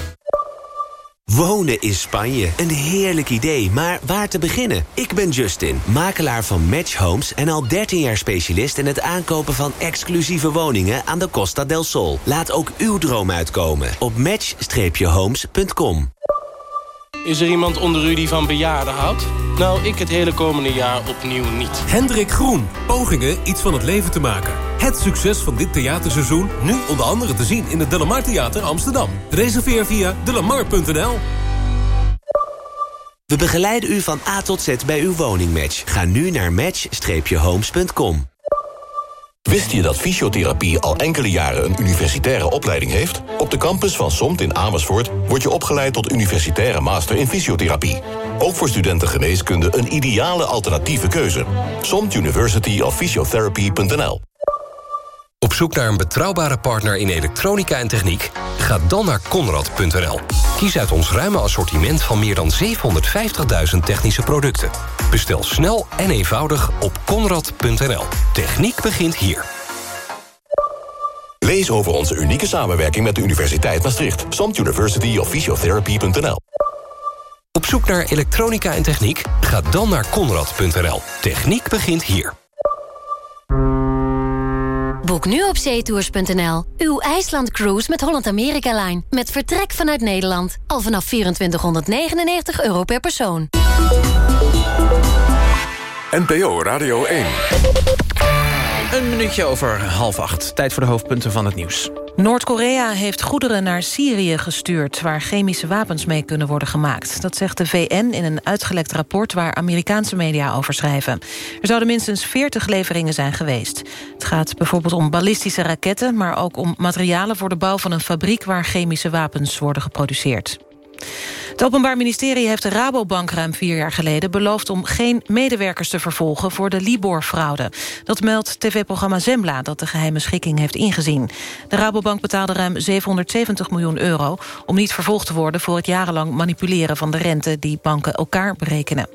Speaker 22: Wonen in Spanje, een heerlijk idee, maar waar te beginnen? Ik ben Justin, makelaar van Match Homes en al 13 jaar specialist in het aankopen van exclusieve woningen aan de Costa del Sol. Laat ook uw droom uitkomen op match-homes.com.
Speaker 23: Is er iemand onder u die van bejaarden houdt? Nou, ik het hele komende jaar opnieuw niet.
Speaker 24: Hendrik Groen. Pogingen iets van het leven te maken. Het succes van dit theaterseizoen nu onder andere te zien in het Delamar Theater Amsterdam. Reserveer via delamar.nl.
Speaker 22: We begeleiden u van A tot Z bij uw woningmatch. Ga nu naar match-homes.com.
Speaker 1: Wist je dat fysiotherapie al enkele jaren een universitaire opleiding heeft? Op de campus van SOMT in Amersfoort word je opgeleid tot universitaire master in fysiotherapie. Ook voor studenten geneeskunde een ideale alternatieve keuze. SOMT University of Physiotherapy.nl
Speaker 9: Op zoek naar een betrouwbare partner in elektronica en techniek? Ga dan naar Conrad.nl. Kies uit ons ruime assortiment van meer dan 750.000 technische producten. Bestel snel en eenvoudig op Conrad.nl. Techniek begint hier.
Speaker 1: Lees over onze unieke samenwerking met de Universiteit Maastricht. SOMT University of Physiotherapy.nl
Speaker 9: Op zoek naar elektronica en techniek? Ga dan naar Conrad.nl. Techniek begint hier.
Speaker 7: Boek nu op zeetours.nl. Uw IJsland cruise met Holland America Line. Met vertrek vanuit Nederland. Al vanaf 2499 euro per persoon.
Speaker 1: NPO Radio 1.
Speaker 3: Een minuutje over half acht. Tijd voor de hoofdpunten van het nieuws.
Speaker 4: Noord-Korea heeft goederen naar Syrië gestuurd... waar chemische wapens mee kunnen worden gemaakt. Dat zegt de VN in een uitgelekt rapport... waar Amerikaanse media over schrijven. Er zouden minstens 40 leveringen zijn geweest. Het gaat bijvoorbeeld om ballistische raketten... maar ook om materialen voor de bouw van een fabriek... waar chemische wapens worden geproduceerd. Het Openbaar Ministerie heeft de Rabobank ruim vier jaar geleden beloofd om geen medewerkers te vervolgen voor de Libor-fraude. Dat meldt tv-programma Zembla dat de geheime schikking heeft ingezien. De Rabobank betaalde ruim 770 miljoen euro om niet vervolgd te worden voor het jarenlang manipuleren van de rente die banken elkaar berekenen.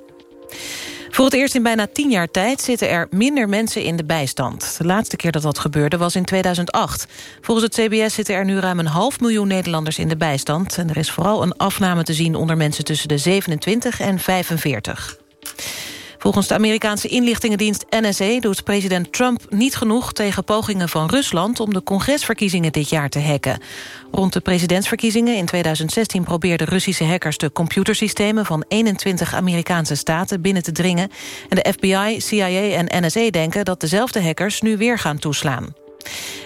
Speaker 4: Voor het eerst in bijna tien jaar tijd zitten er minder mensen in de bijstand. De laatste keer dat dat gebeurde was in 2008. Volgens het CBS zitten er nu ruim een half miljoen Nederlanders in de bijstand. En er is vooral een afname te zien onder mensen tussen de 27 en 45. Volgens de Amerikaanse inlichtingendienst NSA doet president Trump niet genoeg tegen pogingen van Rusland om de congresverkiezingen dit jaar te hacken. Rond de presidentsverkiezingen in 2016 probeerden Russische hackers de computersystemen van 21 Amerikaanse staten binnen te dringen. En de FBI, CIA en NSA denken dat dezelfde hackers nu weer gaan toeslaan.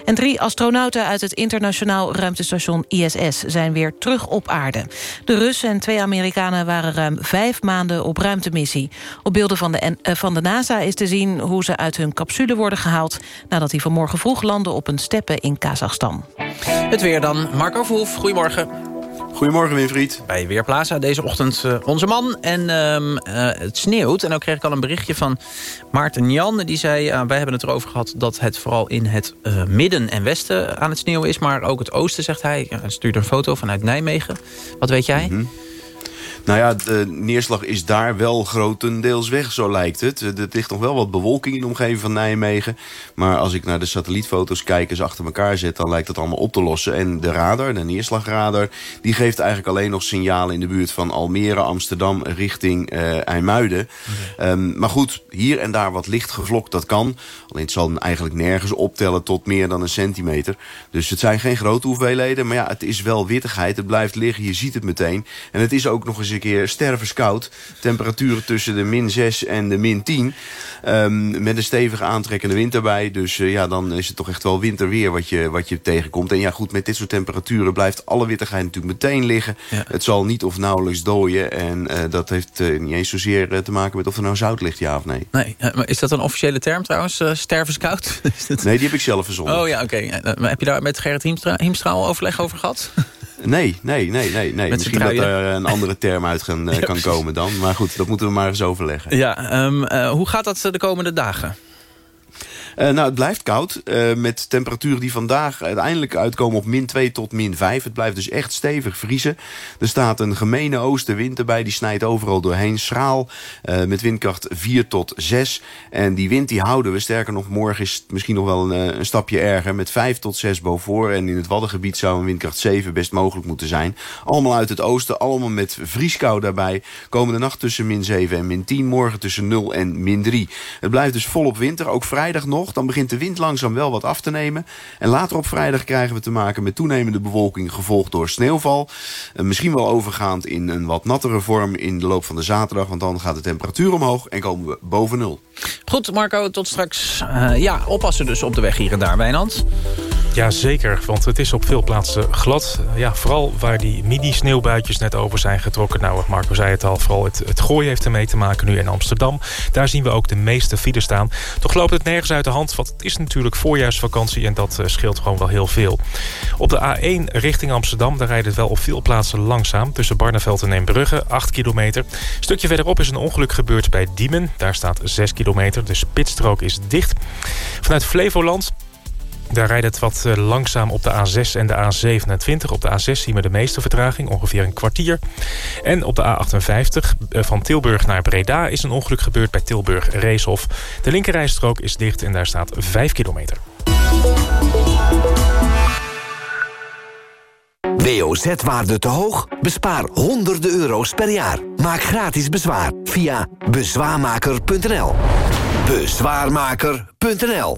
Speaker 4: En drie astronauten uit het internationaal ruimtestation ISS zijn weer terug op aarde. De Russen en twee Amerikanen waren ruim vijf maanden op ruimtemissie. Op beelden van de, eh, van de NASA is te zien hoe ze uit hun capsule worden gehaald... nadat die vanmorgen vroeg landen op een steppe in Kazachstan.
Speaker 3: Het weer dan. Marco Verhoef, goedemorgen.
Speaker 25: Goedemorgen, Winfried.
Speaker 3: Bij Weerplaza deze ochtend uh, onze man. En uh, uh, het sneeuwt. En ook kreeg ik al een berichtje van Maarten Jan. Die zei, wij hebben het erover gehad dat het vooral in het midden en westen aan het sneeuwen is. Maar ook het oosten, zegt hij. Hij stuurde een foto vanuit Nijmegen. Wat weet jij?
Speaker 25: Mm -hmm. Nou ja, de neerslag is daar wel grotendeels weg, zo lijkt het. Er ligt nog wel wat bewolking in de omgeving van Nijmegen. Maar als ik naar de satellietfoto's kijk en ze achter elkaar zet... dan lijkt het allemaal op te lossen. En de radar, de neerslagradar... die geeft eigenlijk alleen nog signalen in de buurt van Almere, Amsterdam... richting uh, IJmuiden. Okay. Um, maar goed, hier en daar wat licht gevlokt, dat kan. Alleen het zal eigenlijk nergens optellen tot meer dan een centimeter. Dus het zijn geen grote hoeveelheden. Maar ja, het is wel wittigheid. Het blijft liggen, je ziet het meteen. En het is ook nog eens een keer stervenskoud. Temperaturen tussen de min 6 en de min 10. Um, met een stevige aantrekkende wind erbij. Dus uh, ja, dan is het toch echt wel winterweer wat je, wat je tegenkomt. En ja, goed, met dit soort temperaturen blijft alle wittigheid natuurlijk meteen liggen. Ja. Het zal niet of nauwelijks dooien. En uh, dat heeft uh, niet eens zozeer te maken met of er nou zout ligt, ja of nee.
Speaker 3: Nee, maar is dat een officiële term trouwens, stervenskoud?
Speaker 25: nee, die heb ik zelf verzonnen.
Speaker 3: Oh ja, oké. Okay. Heb je daar met Gerrit Hiemstra, Hiemstra al overleg over gehad?
Speaker 25: Nee, nee, nee, nee. nee. Misschien dat er een andere term uit gaan, ja, kan komen dan. Maar goed, dat moeten we maar eens overleggen.
Speaker 3: Ja, um, uh, hoe gaat dat de komende dagen?
Speaker 25: Nou, het blijft koud. met temperaturen die vandaag uiteindelijk uitkomen op min 2 tot min 5. Het blijft dus echt stevig vriezen. Er staat een gemene oostenwind erbij. Die snijdt overal doorheen. Schraal met windkracht 4 tot 6. En die wind die houden we. Sterker nog, morgen is het misschien nog wel een, een stapje erger. Met 5 tot 6 boven. En in het Waddengebied zou een windkracht 7 best mogelijk moeten zijn. Allemaal uit het oosten. Allemaal met vrieskou daarbij. Komende nacht tussen min 7 en min 10. Morgen tussen 0 en min 3. Het blijft dus volop winter. Ook vrijdag nog. Dan begint de wind langzaam wel wat af te nemen. En later op vrijdag krijgen we te maken met toenemende bewolking... gevolgd door sneeuwval. Uh, misschien wel overgaand in een wat nattere vorm in de loop van de zaterdag. Want dan gaat de temperatuur omhoog en komen we boven nul.
Speaker 3: Goed, Marco, tot straks. Uh, ja, oppassen dus op de weg hier en daar, Wijnand.
Speaker 5: Ja, zeker. Want het is op veel plaatsen glad. Ja, vooral waar die mini-sneeuwbuitjes net over zijn getrokken. Nou, Marco zei het al, vooral het, het gooi heeft ermee te maken nu in Amsterdam. Daar zien we ook de meeste files staan. Toch loopt het nergens uit hand, want het is natuurlijk voorjaarsvakantie... en dat uh, scheelt gewoon wel heel veel. Op de A1 richting Amsterdam, daar rijdt het wel op veel plaatsen langzaam... tussen Barneveld en Eembrugge, 8 kilometer. Een stukje verderop is een ongeluk gebeurd bij Diemen. Daar staat 6 kilometer, de spitsstrook is dicht. Vanuit Flevoland daar rijdt het wat eh, langzaam op de A6 en de A27. Op de A6 zien we de meeste vertraging, ongeveer een kwartier. En op de A58 eh, van Tilburg naar Breda is een ongeluk gebeurd bij Tilburg-Reeshof. De linkerrijstrook is dicht en daar staat 5 kilometer.
Speaker 26: WOZ-waarde te hoog? Bespaar honderden euro's per jaar. Maak gratis bezwaar via bezwaarmaker.nl. Bezwaarmaker.nl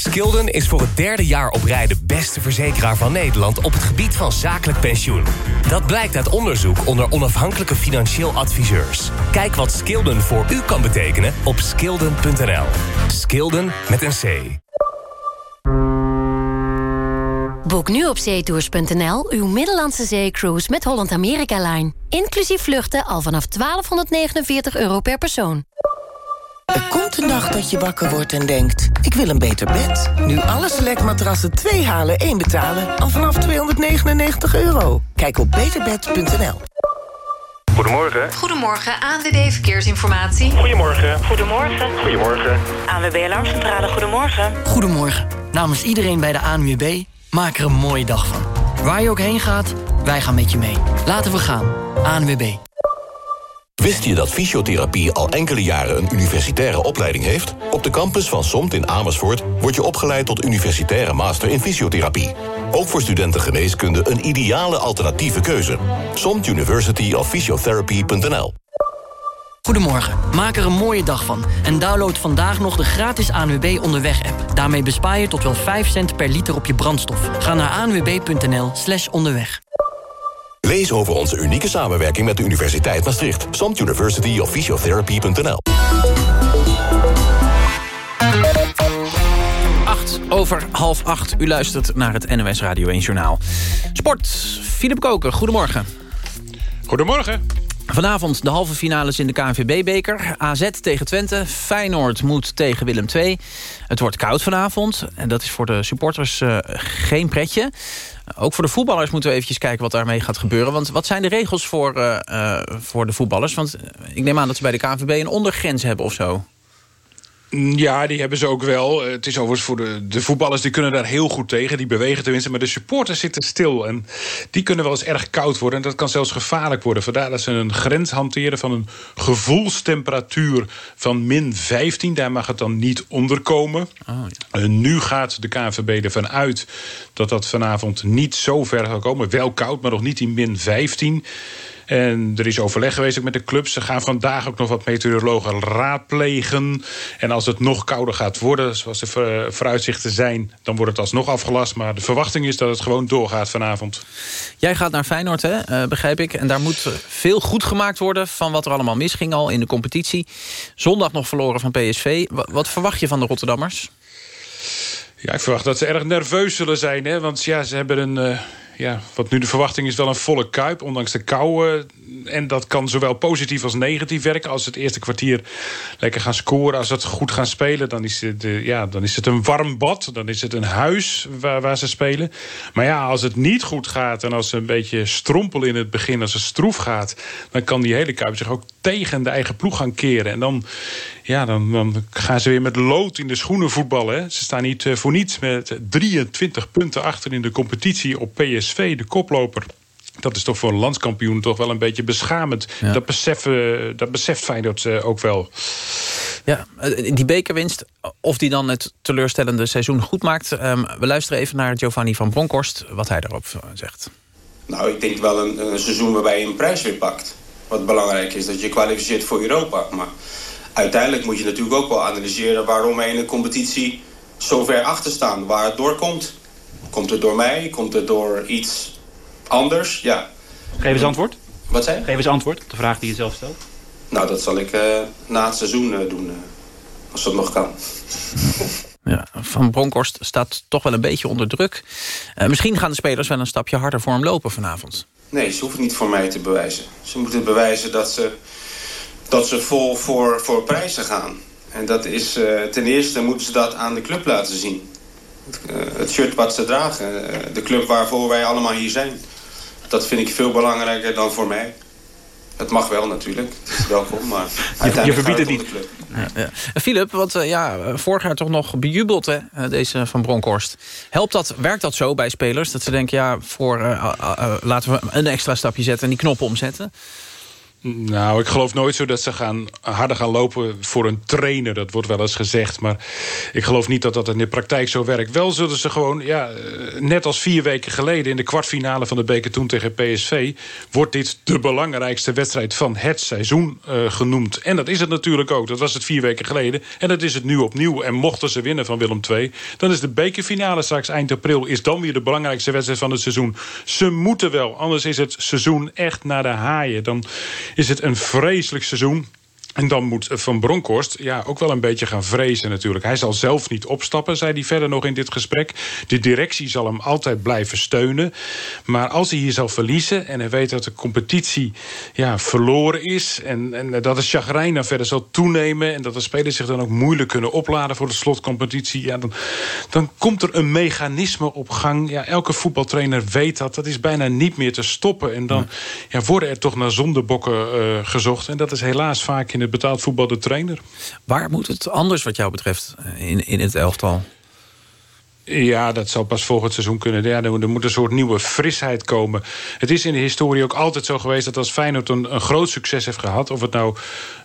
Speaker 27: Skilden is voor het derde jaar op rij de beste verzekeraar van Nederland op het gebied van zakelijk pensioen. Dat blijkt uit onderzoek onder onafhankelijke financieel adviseurs. Kijk wat Skilden voor u kan betekenen op skilden.nl. Skilden met een C.
Speaker 7: Boek nu op zeetours.nl uw Middellandse zeecruise met Holland America Line. Inclusief vluchten al vanaf 1249 euro per persoon.
Speaker 28: Er komt een dag dat je wakker wordt en denkt... ik wil een beter bed. Nu alle selectmatrassen 2 halen, 1 betalen... al vanaf 299 euro. Kijk op beterbed.nl.
Speaker 29: Goedemorgen.
Speaker 30: Goedemorgen, ANWB Verkeersinformatie.
Speaker 29: Goedemorgen.
Speaker 30: Goedemorgen.
Speaker 29: Goedemorgen.
Speaker 30: ANWB Alarmcentrale, goedemorgen.
Speaker 31: Goedemorgen. Namens iedereen bij de ANWB, maak er een mooie dag van. Waar je ook heen gaat, wij gaan met je mee. Laten we gaan. ANWB.
Speaker 1: Wist je dat fysiotherapie al enkele jaren een universitaire opleiding heeft? Op de campus van SOMT in Amersfoort word je opgeleid tot universitaire master in fysiotherapie. Ook voor studenten geneeskunde een ideale alternatieve keuze. SOMT University of Physiotherapy.nl
Speaker 31: Goedemorgen, maak er een mooie dag van. En download vandaag nog de gratis ANWB Onderweg-app. Daarmee bespaar je tot wel 5 cent per liter op je brandstof. Ga naar anwb.nl slash onderweg.
Speaker 1: Lees over onze unieke samenwerking met de Universiteit Maastricht. Samt University of Physiotherapy.nl
Speaker 3: over half acht. U luistert naar het NOS Radio 1 Journaal. Sport, Philip Koker, goedemorgen.
Speaker 32: Goedemorgen.
Speaker 3: Vanavond de halve finales in de KNVB-beker. AZ tegen Twente, Feyenoord moet tegen Willem II. Het wordt koud vanavond en dat is voor de supporters uh, geen pretje. Ook voor de voetballers moeten we eventjes kijken wat daarmee gaat gebeuren. Want wat zijn de regels voor, uh, uh, voor de voetballers? Want ik neem aan dat ze bij de KNVB een ondergrens hebben of zo.
Speaker 32: Ja, die hebben ze ook wel. Het is overigens voor de, de voetballers, die kunnen daar heel goed tegen. Die bewegen tenminste, maar de supporters zitten stil. En die kunnen wel eens erg koud worden. En dat kan zelfs gevaarlijk worden. Vandaar dat ze een grens hanteren van een gevoelstemperatuur van min 15. Daar mag het dan niet onderkomen. Oh, ja. En nu gaat de KNVB ervan uit dat dat vanavond niet zo ver gaat komen. Wel koud, maar nog niet in min 15. En er is overleg geweest met de clubs. Ze gaan vandaag ook nog wat meteorologen raadplegen. En als het nog kouder gaat worden, zoals de vooruitzichten zijn... dan wordt het alsnog afgelast. Maar de verwachting is dat het gewoon doorgaat vanavond.
Speaker 3: Jij gaat naar Feyenoord, hè? Uh, begrijp ik. En daar moet veel goed gemaakt worden van wat er allemaal misging al in de competitie. Zondag nog verloren van PSV. wat verwacht je van de Rotterdammers?
Speaker 32: Ja, ik verwacht dat ze erg nerveus zullen zijn. Hè? Want ja, ze hebben een... Uh, ja, wat nu de verwachting is, wel een volle kuip. Ondanks de kou uh, en dat kan zowel positief als negatief werken. Als het eerste kwartier lekker gaan scoren, als het goed gaan spelen... dan is het, uh, ja, dan is het een warm bad, dan is het een huis waar, waar ze spelen. Maar ja, als het niet goed gaat en als ze een beetje strompelen in het begin... als het stroef gaat, dan kan die hele Kuip zich ook tegen de eigen ploeg gaan keren. En dan, ja, dan, dan gaan ze weer met lood in de schoenen voetballen. Hè. Ze staan niet uh, voor niets met 23 punten achter in de competitie op PSV, de koploper dat is toch voor een landskampioen toch wel een beetje beschamend. Ja. Dat, beseffen, dat beseft Feyenoord uh, ook wel.
Speaker 3: Ja, die bekerwinst, of die dan het teleurstellende seizoen goed maakt. Um, we luisteren even naar Giovanni van Bronckhorst, wat hij daarop zegt.
Speaker 33: Nou, ik denk wel een, een seizoen waarbij je een prijs weer pakt. Wat belangrijk is, dat je kwalificeert voor Europa. Maar uiteindelijk moet je natuurlijk ook wel analyseren... waarom wij in de competitie zo ver achter staan. Waar het doorkomt. Komt het door mij? Komt het door iets anders, ja.
Speaker 34: Geef eens antwoord.
Speaker 33: Wat zei je?
Speaker 34: Geef eens antwoord op de vraag die je zelf stelt.
Speaker 33: Nou, dat zal ik uh, na het seizoen uh, doen. Uh, als dat nog kan.
Speaker 3: Ja, Van Bronkhorst staat toch wel een beetje onder druk. misschien gaan de spelers wel een stapje harder voor hem lopen vanavond.
Speaker 33: Nee, ze hoeven niet voor mij te bewijzen. Ze moeten bewijzen dat ze, dat ze vol voor, voor prijzen gaan. En dat is, ten eerste moeten ze dat aan de club laten zien. Het, het shirt wat ze dragen. de club waarvoor wij allemaal hier zijn. Dat vind ik veel belangrijker dan voor mij. Het mag wel natuurlijk, het is welkom, maar
Speaker 34: je, je verbiedt het niet.
Speaker 3: Ja, ja. Philip, uh, ja, vorig jaar toch nog bejubeld, hè, eh, deze van Bronkhorst. Helpt dat, werkt dat zo bij spelers? Dat ze denken, ja, voor, uh, uh, laten we een extra stapje zetten en die knoppen omzetten?
Speaker 32: Nou, ik geloof nooit zo dat ze gaan, harder gaan lopen voor een trainer. Dat wordt wel eens gezegd. Maar ik geloof niet dat dat in de praktijk zo werkt. Wel zullen ze gewoon, ja, net als vier weken geleden... in de kwartfinale van de beker toen tegen PSV... wordt dit de belangrijkste wedstrijd van het seizoen uh, genoemd. En dat is het natuurlijk ook. Dat was het vier weken geleden. En dat is het nu opnieuw. En mochten ze winnen van Willem II... dan is de bekerfinale straks eind april... is dan weer de belangrijkste wedstrijd van het seizoen. Ze moeten wel, anders is het seizoen echt naar de haaien. Dan is het een vreselijk seizoen. En dan moet Van Bronckhorst ja, ook wel een beetje gaan vrezen natuurlijk. Hij zal zelf niet opstappen, zei hij verder nog in dit gesprek. De directie zal hem altijd blijven steunen. Maar als hij hier zal verliezen en hij weet dat de competitie ja, verloren is... en, en dat de chagrijn dan verder zal toenemen... en dat de spelers zich dan ook moeilijk kunnen opladen voor de slotcompetitie... Ja, dan, dan komt er een mechanisme op gang. Ja, elke voetbaltrainer weet dat. Dat is bijna niet meer te stoppen. En dan ja, worden er toch naar zondebokken uh, gezocht. En dat is helaas vaak in de betaald voetbal de trainer.
Speaker 3: Waar moet het anders wat jou betreft in, in het elftal?
Speaker 32: Ja, dat zal pas volgend seizoen kunnen. Ja, er moet een soort nieuwe frisheid komen. Het is in de historie ook altijd zo geweest... dat als Feyenoord een, groot succes heeft gehad... of het nou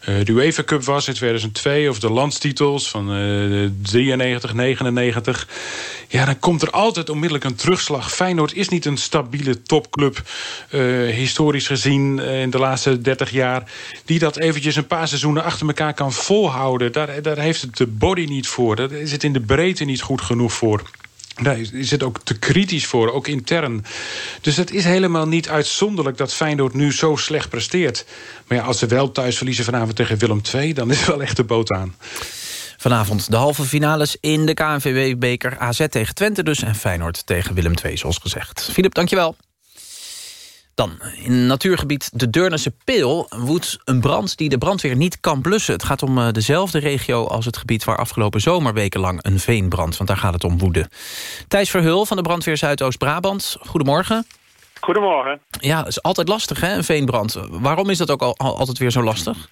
Speaker 32: uh, de UEFA Cup was in 2002... of de landstitels van uh, 93, 99... ja, dan komt er altijd onmiddellijk een terugslag. Feyenoord is niet een stabiele topclub... Uh, historisch gezien in de laatste 30 jaar... die dat eventjes een paar seizoenen achter elkaar kan volhouden. Daar, daar heeft het de body niet voor. Daar is het in de breedte niet goed genoeg voor. Daar is het ook te kritisch voor, ook intern. Dus het is helemaal niet uitzonderlijk dat Feyenoord nu zo slecht presteert. Maar ja, als ze wel thuis verliezen vanavond tegen Willem II... dan is wel echt de boot aan.
Speaker 3: Vanavond de halve finales in de KNVB-beker. AZ tegen Twente dus en Feyenoord tegen Willem II, zoals gezegd. Filip, dankjewel. Dan, in natuurgebied de Deurnense Peel woedt een brand die de brandweer niet kan blussen. Het gaat om uh, dezelfde regio als het gebied waar afgelopen zomer wekenlang een veenbrand, want daar gaat het om woede. Thijs Verhul van de brandweer Zuidoost-Brabant, goedemorgen.
Speaker 34: Goedemorgen.
Speaker 3: Ja, het is altijd lastig hè, een veenbrand. Waarom is dat ook al, altijd weer zo lastig?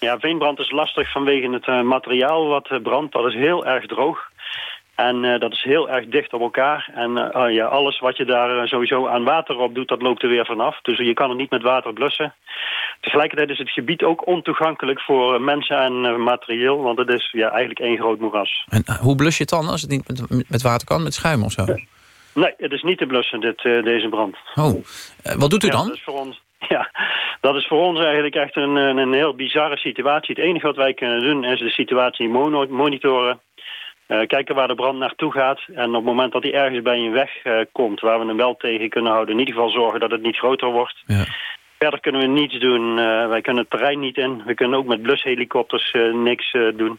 Speaker 34: Ja, veenbrand is lastig vanwege het uh, materiaal wat uh, brandt. Dat is heel erg droog. En uh, dat is heel erg dicht op elkaar. En uh, ja, alles wat je daar uh, sowieso aan water op doet, dat loopt er weer vanaf. Dus je kan het niet met water blussen. Tegelijkertijd is het gebied ook ontoegankelijk voor mensen en materieel. Want het is ja, eigenlijk één groot moeras.
Speaker 3: En hoe blus je het dan als het niet met, met water kan? Met schuim of zo?
Speaker 34: Nee, het is niet te blussen, dit, deze brand.
Speaker 3: Oh, wat doet u dan?
Speaker 34: Ja, dat is voor ons... Ja, dat is voor ons eigenlijk echt een, een heel bizarre situatie. Het enige wat wij kunnen doen is de situatie monitoren uh, kijken waar de brand naartoe gaat. En op het moment dat hij ergens bij een weg uh, komt... waar we hem wel tegen kunnen houden... in ieder geval zorgen dat het niet groter wordt. Ja. Verder kunnen we niets doen. Uh, wij kunnen het terrein niet in. We kunnen ook met blushelikopters niks doen.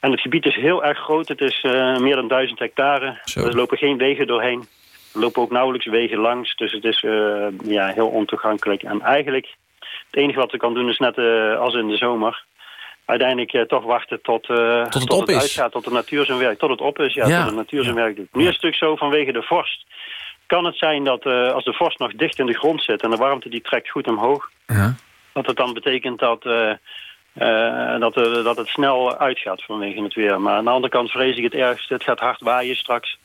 Speaker 34: En het gebied is heel erg groot. Het is meer dan duizend hectare. Er lopen geen wegen doorheen. Er lopen ook nauwelijks wegen langs. Dus het is ja, heel ontoegankelijk. En eigenlijk, het enige wat we kan doen is net als in de zomer uiteindelijk uh, toch wachten tot, uh,
Speaker 3: tot het, tot het
Speaker 34: uitgaat, tot de natuur zijn werk, tot het op is, ja, ja. tot de natuur zijn werk doet. Nu is het natuurlijk zo vanwege de vorst. Kan het zijn dat uh, als de vorst nog dicht in de grond zit en de warmte die trekt goed omhoog, ja. dat het dan betekent dat, dat, dat het snel uitgaat vanwege het weer. Maar aan de andere kant vrees ik het ergst, het gaat hard waaien straks.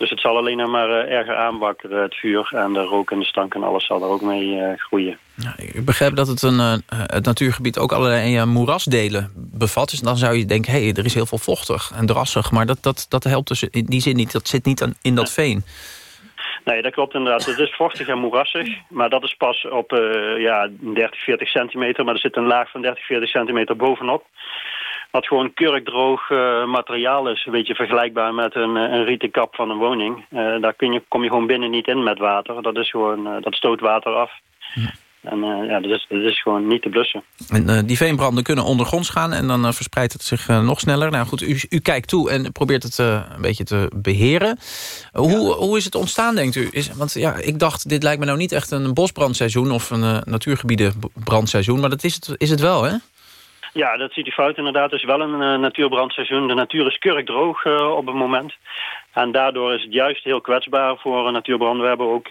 Speaker 34: Dus het zal alleen nog maar uh, erger aanbakken, het vuur en de rook en de stank en alles zal er ook mee uh, groeien.
Speaker 3: ik begrijp dat het, een, uh, het natuurgebied ook allerlei moerasdelen bevat. Dus dan zou je denken, hé, hey, er is heel veel vochtig en drassig. Maar dat, dat, dat helpt dus in die zin niet, dat zit niet aan, in dat veen.
Speaker 34: Nee, dat klopt inderdaad. Het is vochtig en moerassig. Maar dat is pas op ja, 30, 40 centimeter. Maar er zit een laag van 30, 40 centimeter bovenop. Wat gewoon kurkdroog uh, materiaal is. Een beetje vergelijkbaar met een, een rieten kap van een woning. Uh, daar kun je, kom je gewoon binnen niet in met water. Dat, is gewoon, uh, dat stoot water af. Ja. En ja, dat is, dat is gewoon niet te blussen.
Speaker 3: En die veenbranden kunnen ondergronds gaan en dan verspreidt het zich nog sneller. Nou goed, u, u kijkt toe en probeert het een beetje te beheren. Hoe, hoe is het ontstaan, denkt u? Is, want ja, ik dacht, dit lijkt me nou niet echt een bosbrandseizoen... of een natuurgebiedenbrandseizoen, maar dat is het, is het wel, hè?
Speaker 34: Ja, dat ziet u fout inderdaad. Het is wel een uh, natuurbrandseizoen. De natuur is kurkdroog uh, op het moment. En daardoor is het juist heel kwetsbaar voor natuurbranden. We hebben ook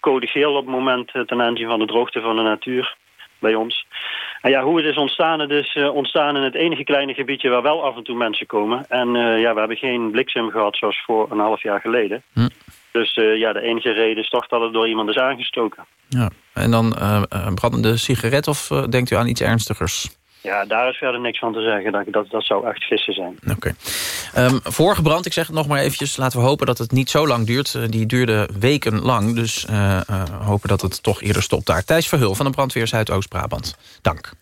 Speaker 34: code geel op het moment ten aanzien van de droogte van de natuur bij ons. En ja, hoe het is ontstaan, het is ontstaan in het enige kleine gebiedje waar wel af en toe mensen komen. En ja, we hebben geen bliksem gehad zoals voor een half jaar geleden. Hm. Dus ja, de enige reden is toch dat het door iemand is aangestoken.
Speaker 3: Ja, en dan brandende sigaret of denkt u aan iets ernstigers?
Speaker 34: Ja, daar is verder niks van te zeggen. Dat, dat, dat zou echt gissen zijn.
Speaker 3: Oké. Okay. Um, voorgebrand, ik zeg het nog maar eventjes. Laten we hopen dat het niet zo lang duurt. Uh, die duurde weken lang. Dus uh, uh, hopen dat het toch eerder stopt daar. Thijs Verhul van de brandweer Zuidoost-Brabant. Dank.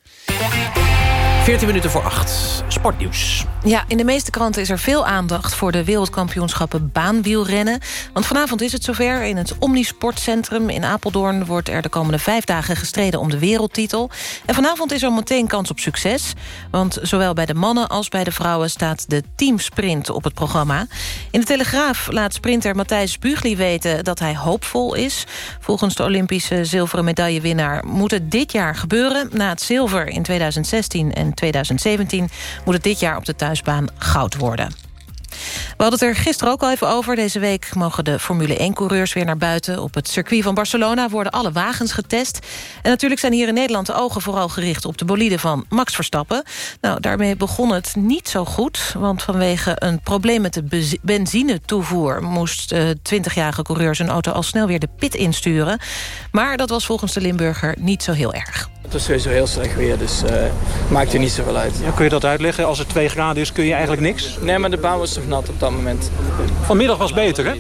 Speaker 3: 14 minuten voor 8. Sportnieuws.
Speaker 4: Ja, in de meeste kranten is er veel aandacht... voor de wereldkampioenschappen baanwielrennen. Want vanavond is het zover. In het Omnisportcentrum in Apeldoorn... wordt er de komende vijf dagen gestreden om de wereldtitel. En vanavond is er meteen kans op succes. Want zowel bij de mannen als bij de vrouwen... staat de teamsprint op het programma. In de Telegraaf laat sprinter Matthijs Bugli weten... dat hij hoopvol is. Volgens de Olympische zilveren medaillewinnaar... moet het dit jaar gebeuren. Na het zilver in 2016 en 2017 moet het dit jaar op de thuisbaan goud worden. We hadden het er gisteren ook al even over. Deze week mogen de Formule 1-coureurs weer naar buiten. Op het circuit van Barcelona worden alle wagens getest. En natuurlijk zijn hier in Nederland de ogen vooral gericht... op de bolide van Max Verstappen. Nou, daarmee begon het niet zo goed. Want vanwege een probleem met de benzinetoevoer... moest de 20-jarige coureur zijn auto al snel weer de pit insturen. Maar dat was volgens de Limburger niet zo heel erg.
Speaker 35: Het is sowieso heel slecht weer, dus uh, maakt er niet zoveel uit.
Speaker 36: Ja, kun je dat uitleggen? Als het 2 graden is, kun je eigenlijk niks?
Speaker 35: Nee, maar de baan was toch nat op dat moment.
Speaker 36: Vanmiddag was beter, hè?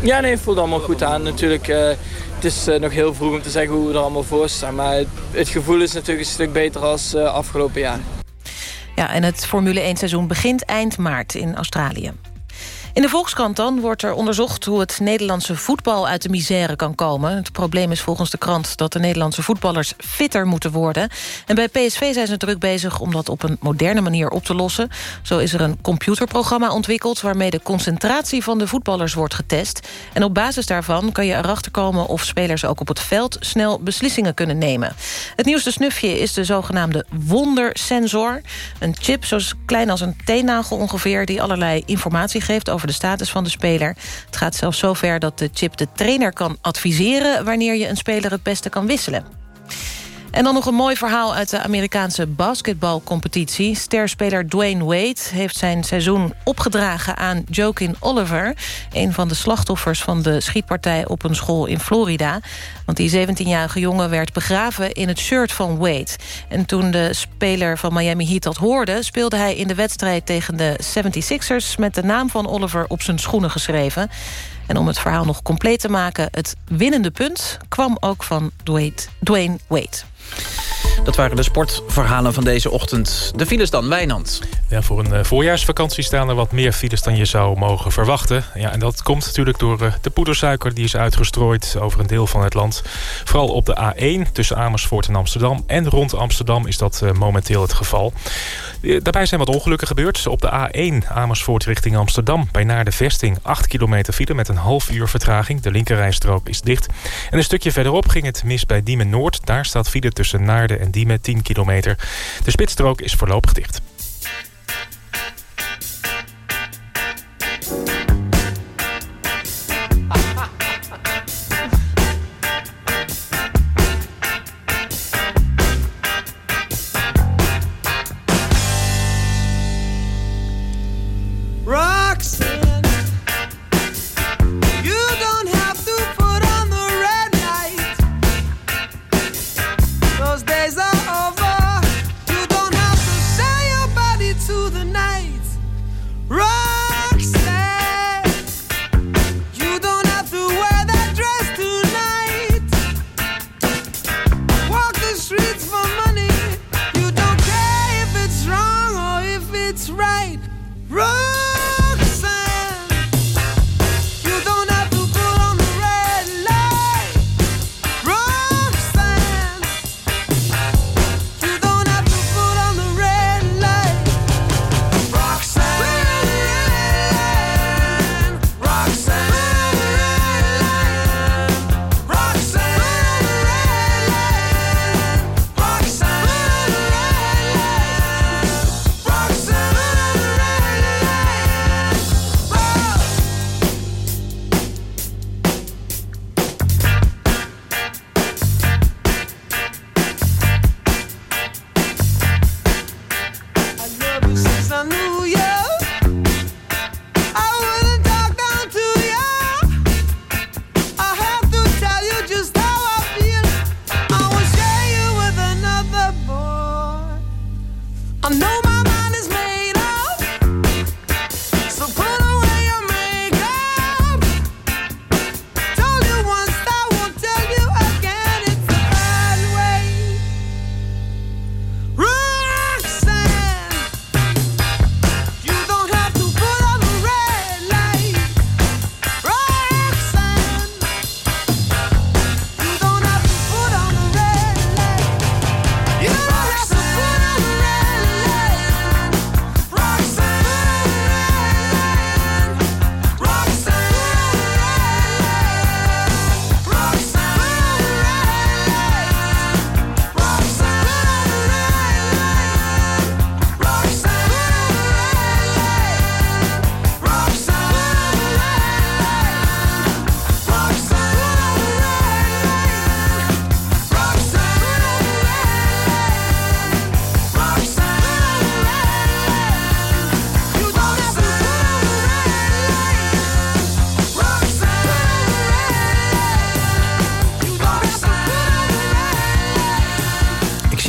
Speaker 35: Ja, nee, het voelde allemaal goed aan. Natuurlijk, uh, het is uh, nog heel vroeg om te zeggen hoe we er allemaal voor staan. Maar het, het gevoel is natuurlijk een stuk beter als afgelopen jaar.
Speaker 4: Ja, en het Formule 1 seizoen begint eind maart in Australië. In de Volkskrant dan wordt er onderzocht hoe het Nederlandse voetbal uit de misère kan komen. Het probleem is volgens de krant dat de Nederlandse voetballers fitter moeten worden. En bij PSV zijn ze druk bezig om dat op een moderne manier op te lossen. Zo is er een computerprogramma ontwikkeld waarmee de concentratie van de voetballers wordt getest. En op basis daarvan kan je erachter komen of spelers ook op het veld snel beslissingen kunnen nemen. Het nieuwste snufje is de zogenaamde wondersensor. Een chip zo klein als een teennagel ongeveer die allerlei informatie geeft over over de status van de speler. Het gaat zelfs zover dat de chip de trainer kan adviseren... wanneer je een speler het beste kan wisselen. En dan nog een mooi verhaal uit de Amerikaanse basketbalcompetitie. Sterspeler Dwayne Wade heeft zijn seizoen opgedragen aan Jokin Oliver... een van de slachtoffers van de schietpartij op een school in Florida. Want die 17-jarige jongen werd begraven in het shirt van Wade. En toen de speler van Miami Heat dat hoorde... speelde hij in de wedstrijd tegen de 76ers... met de naam van Oliver op zijn schoenen geschreven. En om het verhaal nog compleet te maken... het winnende punt kwam ook van Dwayne Wade.
Speaker 3: Dat waren de sportverhalen van deze ochtend. De files dan, Wijnand.
Speaker 37: Ja, voor een eh, voorjaarsvakantie staan er wat meer files dan je zou mogen verwachten. Ja, en dat komt natuurlijk door eh, de poedersuiker die is uitgestrooid over een deel van het land. Vooral op de A1 tussen Amersfoort en Amsterdam. En rond Amsterdam is dat eh, momenteel het geval. Daarbij zijn wat ongelukken gebeurd. Op de A1 Amersfoort richting Amsterdam bij de vesting 8 kilometer file met een half uur vertraging. De linkerrijstrook is dicht. En een stukje verderop ging het mis bij Diemen Noord. Daar staat file tussen Naarden en Diemen 10 kilometer. De spitsstrook is voorlopig dicht.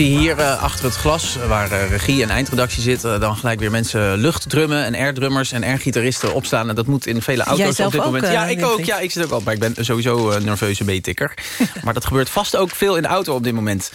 Speaker 3: Zie hier uh, achter het glas, waar uh, regie en eindredactie zitten... dan gelijk weer mensen luchtdrummen en airdrummers en airgitaristen opstaan. En dat moet in vele auto's op dit moment. Ja, ik ook. Ja, ik zit ook al. Maar ik ben sowieso een nerveuze meetikker. maar dat gebeurt vast ook veel in de auto op dit moment.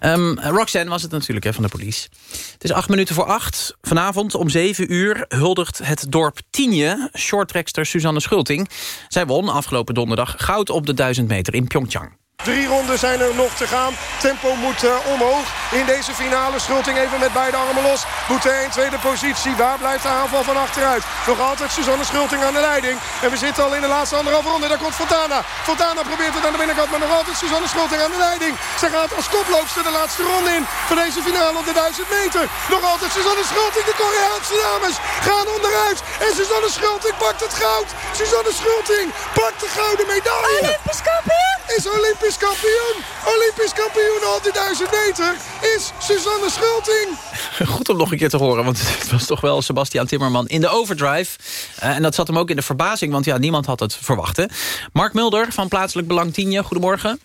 Speaker 3: Um, Roxanne was het natuurlijk hè, van de police. Het is acht minuten voor acht. Vanavond om zeven uur huldigt het dorp Tienje... shorttrackster Suzanne Schulting. Zij won afgelopen donderdag goud op de 1000 meter in Pyeongchang.
Speaker 38: Drie ronden zijn er nog te gaan. Tempo moet uh, omhoog in deze finale. Schulting even met beide armen los. Boutet in tweede positie. Waar blijft de aanval van achteruit? Nog altijd Suzanne Schulting aan de leiding. En we zitten al in de laatste anderhalve ronde. Daar komt Fontana. Fontana probeert het aan de binnenkant. Maar nog altijd Suzanne Schulting aan de leiding. Ze gaat als koploopster de laatste ronde in. Voor deze finale op de 1000 meter. Nog altijd Suzanne Schulting. De Koreaanse dames gaan onderuit. En Suzanne Schulting pakt het goud. Suzanne Schulting pakt de gouden medaille.
Speaker 39: Olympisch kampioen.
Speaker 38: Is Olympisch kampioen. Olympisch kampioen op de 1000 meter is Suzanne Schulting.
Speaker 3: Goed om nog een keer te horen, want het was toch wel Sebastian Timmerman in de overdrive. Uh, en dat zat hem ook in de verbazing, want ja, niemand had het verwacht. Hè? Mark Mulder van Plaatselijk Belang Tienje, goedemorgen.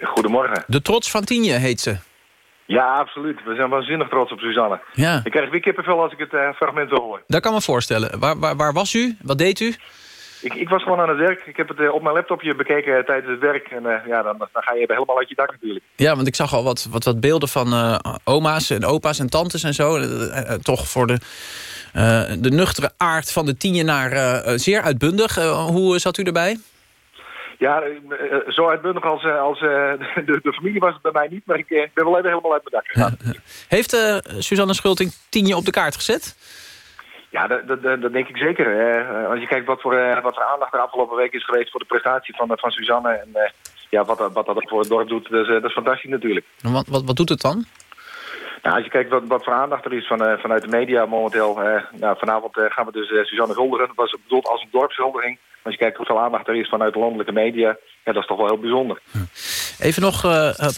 Speaker 29: Goedemorgen.
Speaker 3: De trots van Tienje heet ze.
Speaker 29: Ja, absoluut. We zijn waanzinnig trots op Suzanne.
Speaker 3: Ja.
Speaker 29: Ik krijg weer kippenvel als ik het uh, fragment hoor.
Speaker 3: Dat kan me voorstellen. Waar, waar, waar was u? Wat deed u?
Speaker 29: Ik, ik was gewoon aan het werk. Ik heb het eh, op mijn laptopje bekeken tijdens het werk. En eh, ja, dan, dan ga je helemaal uit je dak natuurlijk.
Speaker 3: Ja, want ik zag al wat, wat, wat beelden van eh, oma's en opa's en tantes en zo. Eh, eh, toch voor de, eh, de nuchtere aard van de tienjenaar eh, eh, zeer uitbundig. Eh, hoe zat u erbij?
Speaker 29: Ja, eh, eh, zo uitbundig als, eh, als eh, de, de familie was het bij mij niet. Maar ik eh, ben wel even helemaal uit mijn dak gegaan.
Speaker 3: Heeft eh Suzanne Schulting tienje op de kaart gezet?
Speaker 29: Ja, dat, dat, dat denk ik zeker. Eh, als je kijkt wat voor, eh, wat voor aandacht er afgelopen week is geweest voor de prestatie van, eh, van Suzanne. En ja, wat, dat- wat dat voor het dorp doet, dat is, eh, dat is fantastisch natuurlijk.
Speaker 3: En Wat, wat, wat doet het dan?
Speaker 29: Nou, als je kijkt wat, wat voor aandacht er is van, vanuit de media momenteel. nou, vanavond gaan we dus Suzanne huldigen. Dat was bedoeld als een dorpshuldiging. Als je kijkt hoeveel aandacht er is vanuit de landelijke media. Ja, dat is toch wel heel bijzonder.
Speaker 3: Even nog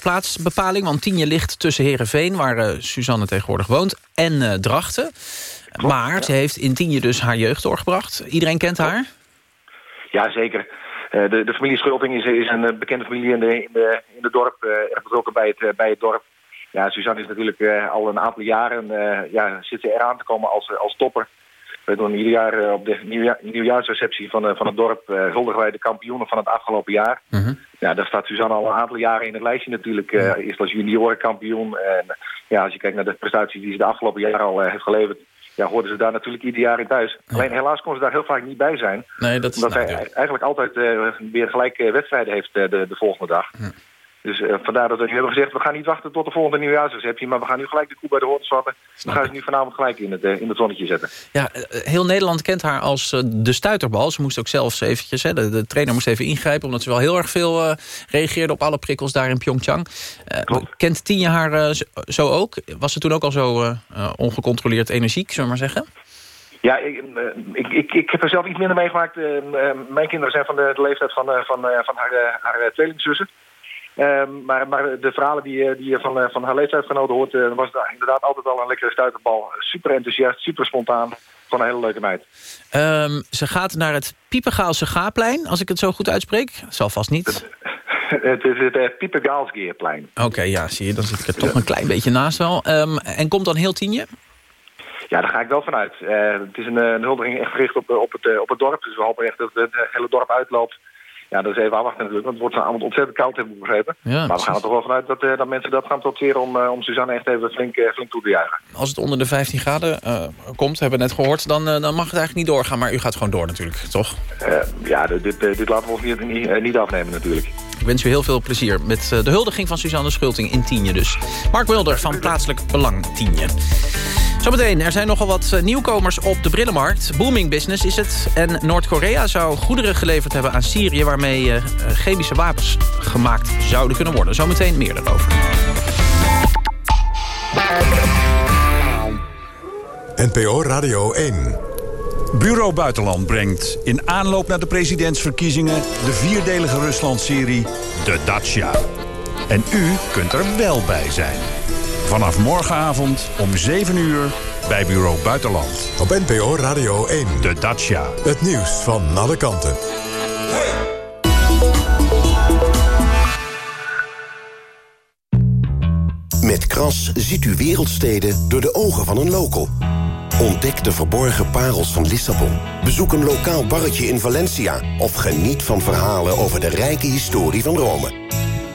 Speaker 3: plaatsbepaling, want Tienje ligt tussen Heerenveen... waar Suzanne tegenwoordig woont, en Drachten. Maar ze heeft in Tienje dus haar jeugd doorgebracht. Iedereen kent haar?
Speaker 29: Ja, zeker. Eh, de, de familie Schulting is, is een eh, bekende familie in de, in de, in de dorp. eh, erg betrokken bij het, bij het dorp. Ja, Suzanne is natuurlijk al een aantal jaren ja, zit ze eraan te komen als, als topper. We doen ieder jaar op de nieuwja nieuwjaarsreceptie van, van het dorp huldigen wij de kampioenen van het afgelopen jaar. Ja, daar staat Suzanne al een aantal jaren in het lijstje natuurlijk. eerst als juniorenkampioen. En ja, als je kijkt naar de prestaties die ze de afgelopen jaren al heeft geleverd... Ja, hoorden ze daar natuurlijk ieder jaar in thuis. Alleen helaas kon ze daar heel vaak niet bij zijn.
Speaker 3: Nee, dat is
Speaker 29: Omdat hij eigenlijk altijd eh, weer gelijk eh, wedstrijden heeft eh, de, de volgende dag. Dus eh, vandaar dat we nu hebben gezegd... we gaan niet wachten tot de volgende nieuwjaarsreceptie... maar we gaan nu gelijk de koe bij de hoorn zwappen. We gaan ze nu vanavond gelijk in het, eh, in het zonnetje zetten.
Speaker 3: Ja, eh, heel Nederland kent haar als de stuiterbal. Ze moest ook zelfs eventjes, hè, de, de trainer moest even ingrijpen... omdat ze wel heel erg veel reageerde op alle prikkels daar in Pyeongchang. Kent Tienje haar zo- ook? Was ze toen ook al zo ongecontroleerd energiek, zullen we maar zeggen?
Speaker 29: Ja, ik, ik, ik, ik heb er zelf iets minder meegemaakt. Mijn kinderen zijn van de, de leeftijd van, van, van haar, haar tweelingzussen. Ehm, maar, maar de verhalen die, eh, die je van, eh, van haar leeftijdsgenoten hoort... eh, was het inderdaad altijd wel een lekkere stuiterbal. Super enthousiast, super spontaan. Gewoon een hele leuke meid.
Speaker 3: Ehm, ze gaat naar het Piepengaalse Gaapplein, als ik het zo goed uitspreek. Zal vast niet.
Speaker 29: het is het uh, Pieper Gaalsgeerplein.
Speaker 3: Oké, ja, zie je, dan zit ik er toch een klein beetje naast wel. Ehm, en komt dan heel Tienje?
Speaker 29: Ja, daar ga ik wel vanuit. Eh, het is een, een huldiging echt gericht op, op, het, op het dorp. Dus we hopen echt dat het hele dorp uitloopt. Ja, dat is even afwachten natuurlijk, want het wordt vanavond ontzettend koud, heb ik begrepen.
Speaker 3: Ja,
Speaker 29: maar we gaan er toch wel vanuit dat, eh, dat mensen dat gaan troteren om, eh, om Suzanne echt even flink, eh, flink toe te juichen.
Speaker 3: Als het onder de 15 graden komt, hebben we net gehoord... Dan, dan mag het eigenlijk niet doorgaan, maar u gaat gewoon door natuurlijk, toch?
Speaker 29: Ja, dit, dit, laten we ons niet, niet, niet afnemen natuurlijk.
Speaker 3: Ik wens u heel veel plezier met de huldiging van Suzanne Schulting in Tienje dus. Mark Mulder van Plaatselijk Belang Tienje. Zometeen, er zijn nogal wat eh, nieuwkomers op de brillenmarkt. Booming business is het. En Noord-Korea zou goederen geleverd hebben aan Syrië... waarmee eh, chemische wapens gemaakt zouden kunnen worden. Zometeen meer daarover.
Speaker 40: NPO Radio 1.
Speaker 41: Bureau Buitenland brengt in aanloop naar de presidentsverkiezingen... de vierdelige Rusland-serie De Dacia. En u kunt er wel bij zijn. Vanaf morgenavond om 7 uur bij Bureau Buitenland.
Speaker 40: Op NPO Radio 1.
Speaker 41: De Dacia.
Speaker 40: Het nieuws van alle kanten.
Speaker 42: Met Kras ziet u wereldsteden door de ogen van een local. Ontdek de verborgen parels van Lissabon. Bezoek een lokaal barretje in Valencia. Of geniet van verhalen over de rijke historie van Rome.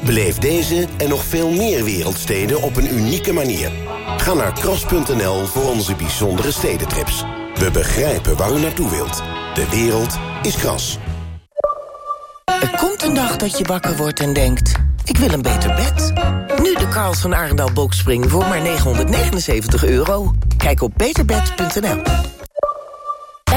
Speaker 42: Beleef deze en nog veel meer wereldsteden op een unieke manier. Ga naar kras.nl voor onze bijzondere stedentrips. We begrijpen waar u naartoe wilt. De wereld is kras.
Speaker 28: Er komt een dag dat je wakker wordt en denkt... ik wil een beter bed. Nu de Karls van Arendal Boxspring voor maar 979 euro. Kijk op beterbed.nl.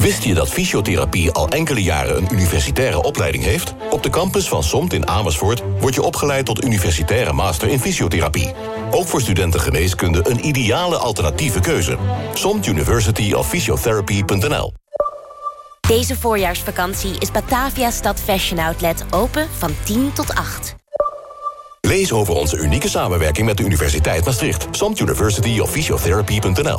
Speaker 1: Wist je dat fysiotherapie al enkele jaren een universitaire opleiding heeft? Op de campus van SOMT in Amersfoort word je opgeleid tot universitaire master in fysiotherapie. Ook voor studenten geneeskunde een ideale alternatieve keuze. SOMT University of Physiotherapy.nl
Speaker 43: Deze voorjaarsvakantie is Batavia Stad Fashion Outlet open van 10 tot 8.
Speaker 1: Lees over onze unieke samenwerking met de Universiteit Maastricht. SOMT University of Physiotherapy.nl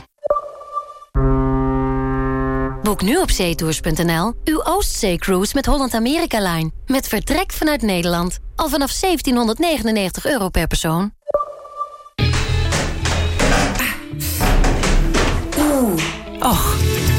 Speaker 7: Boek nu op zeetours.nl uw Oostzee-cruise met Holland America Line. Met vertrek vanuit Nederland. Al vanaf 1799 euro per persoon.
Speaker 44: Oeh. Och,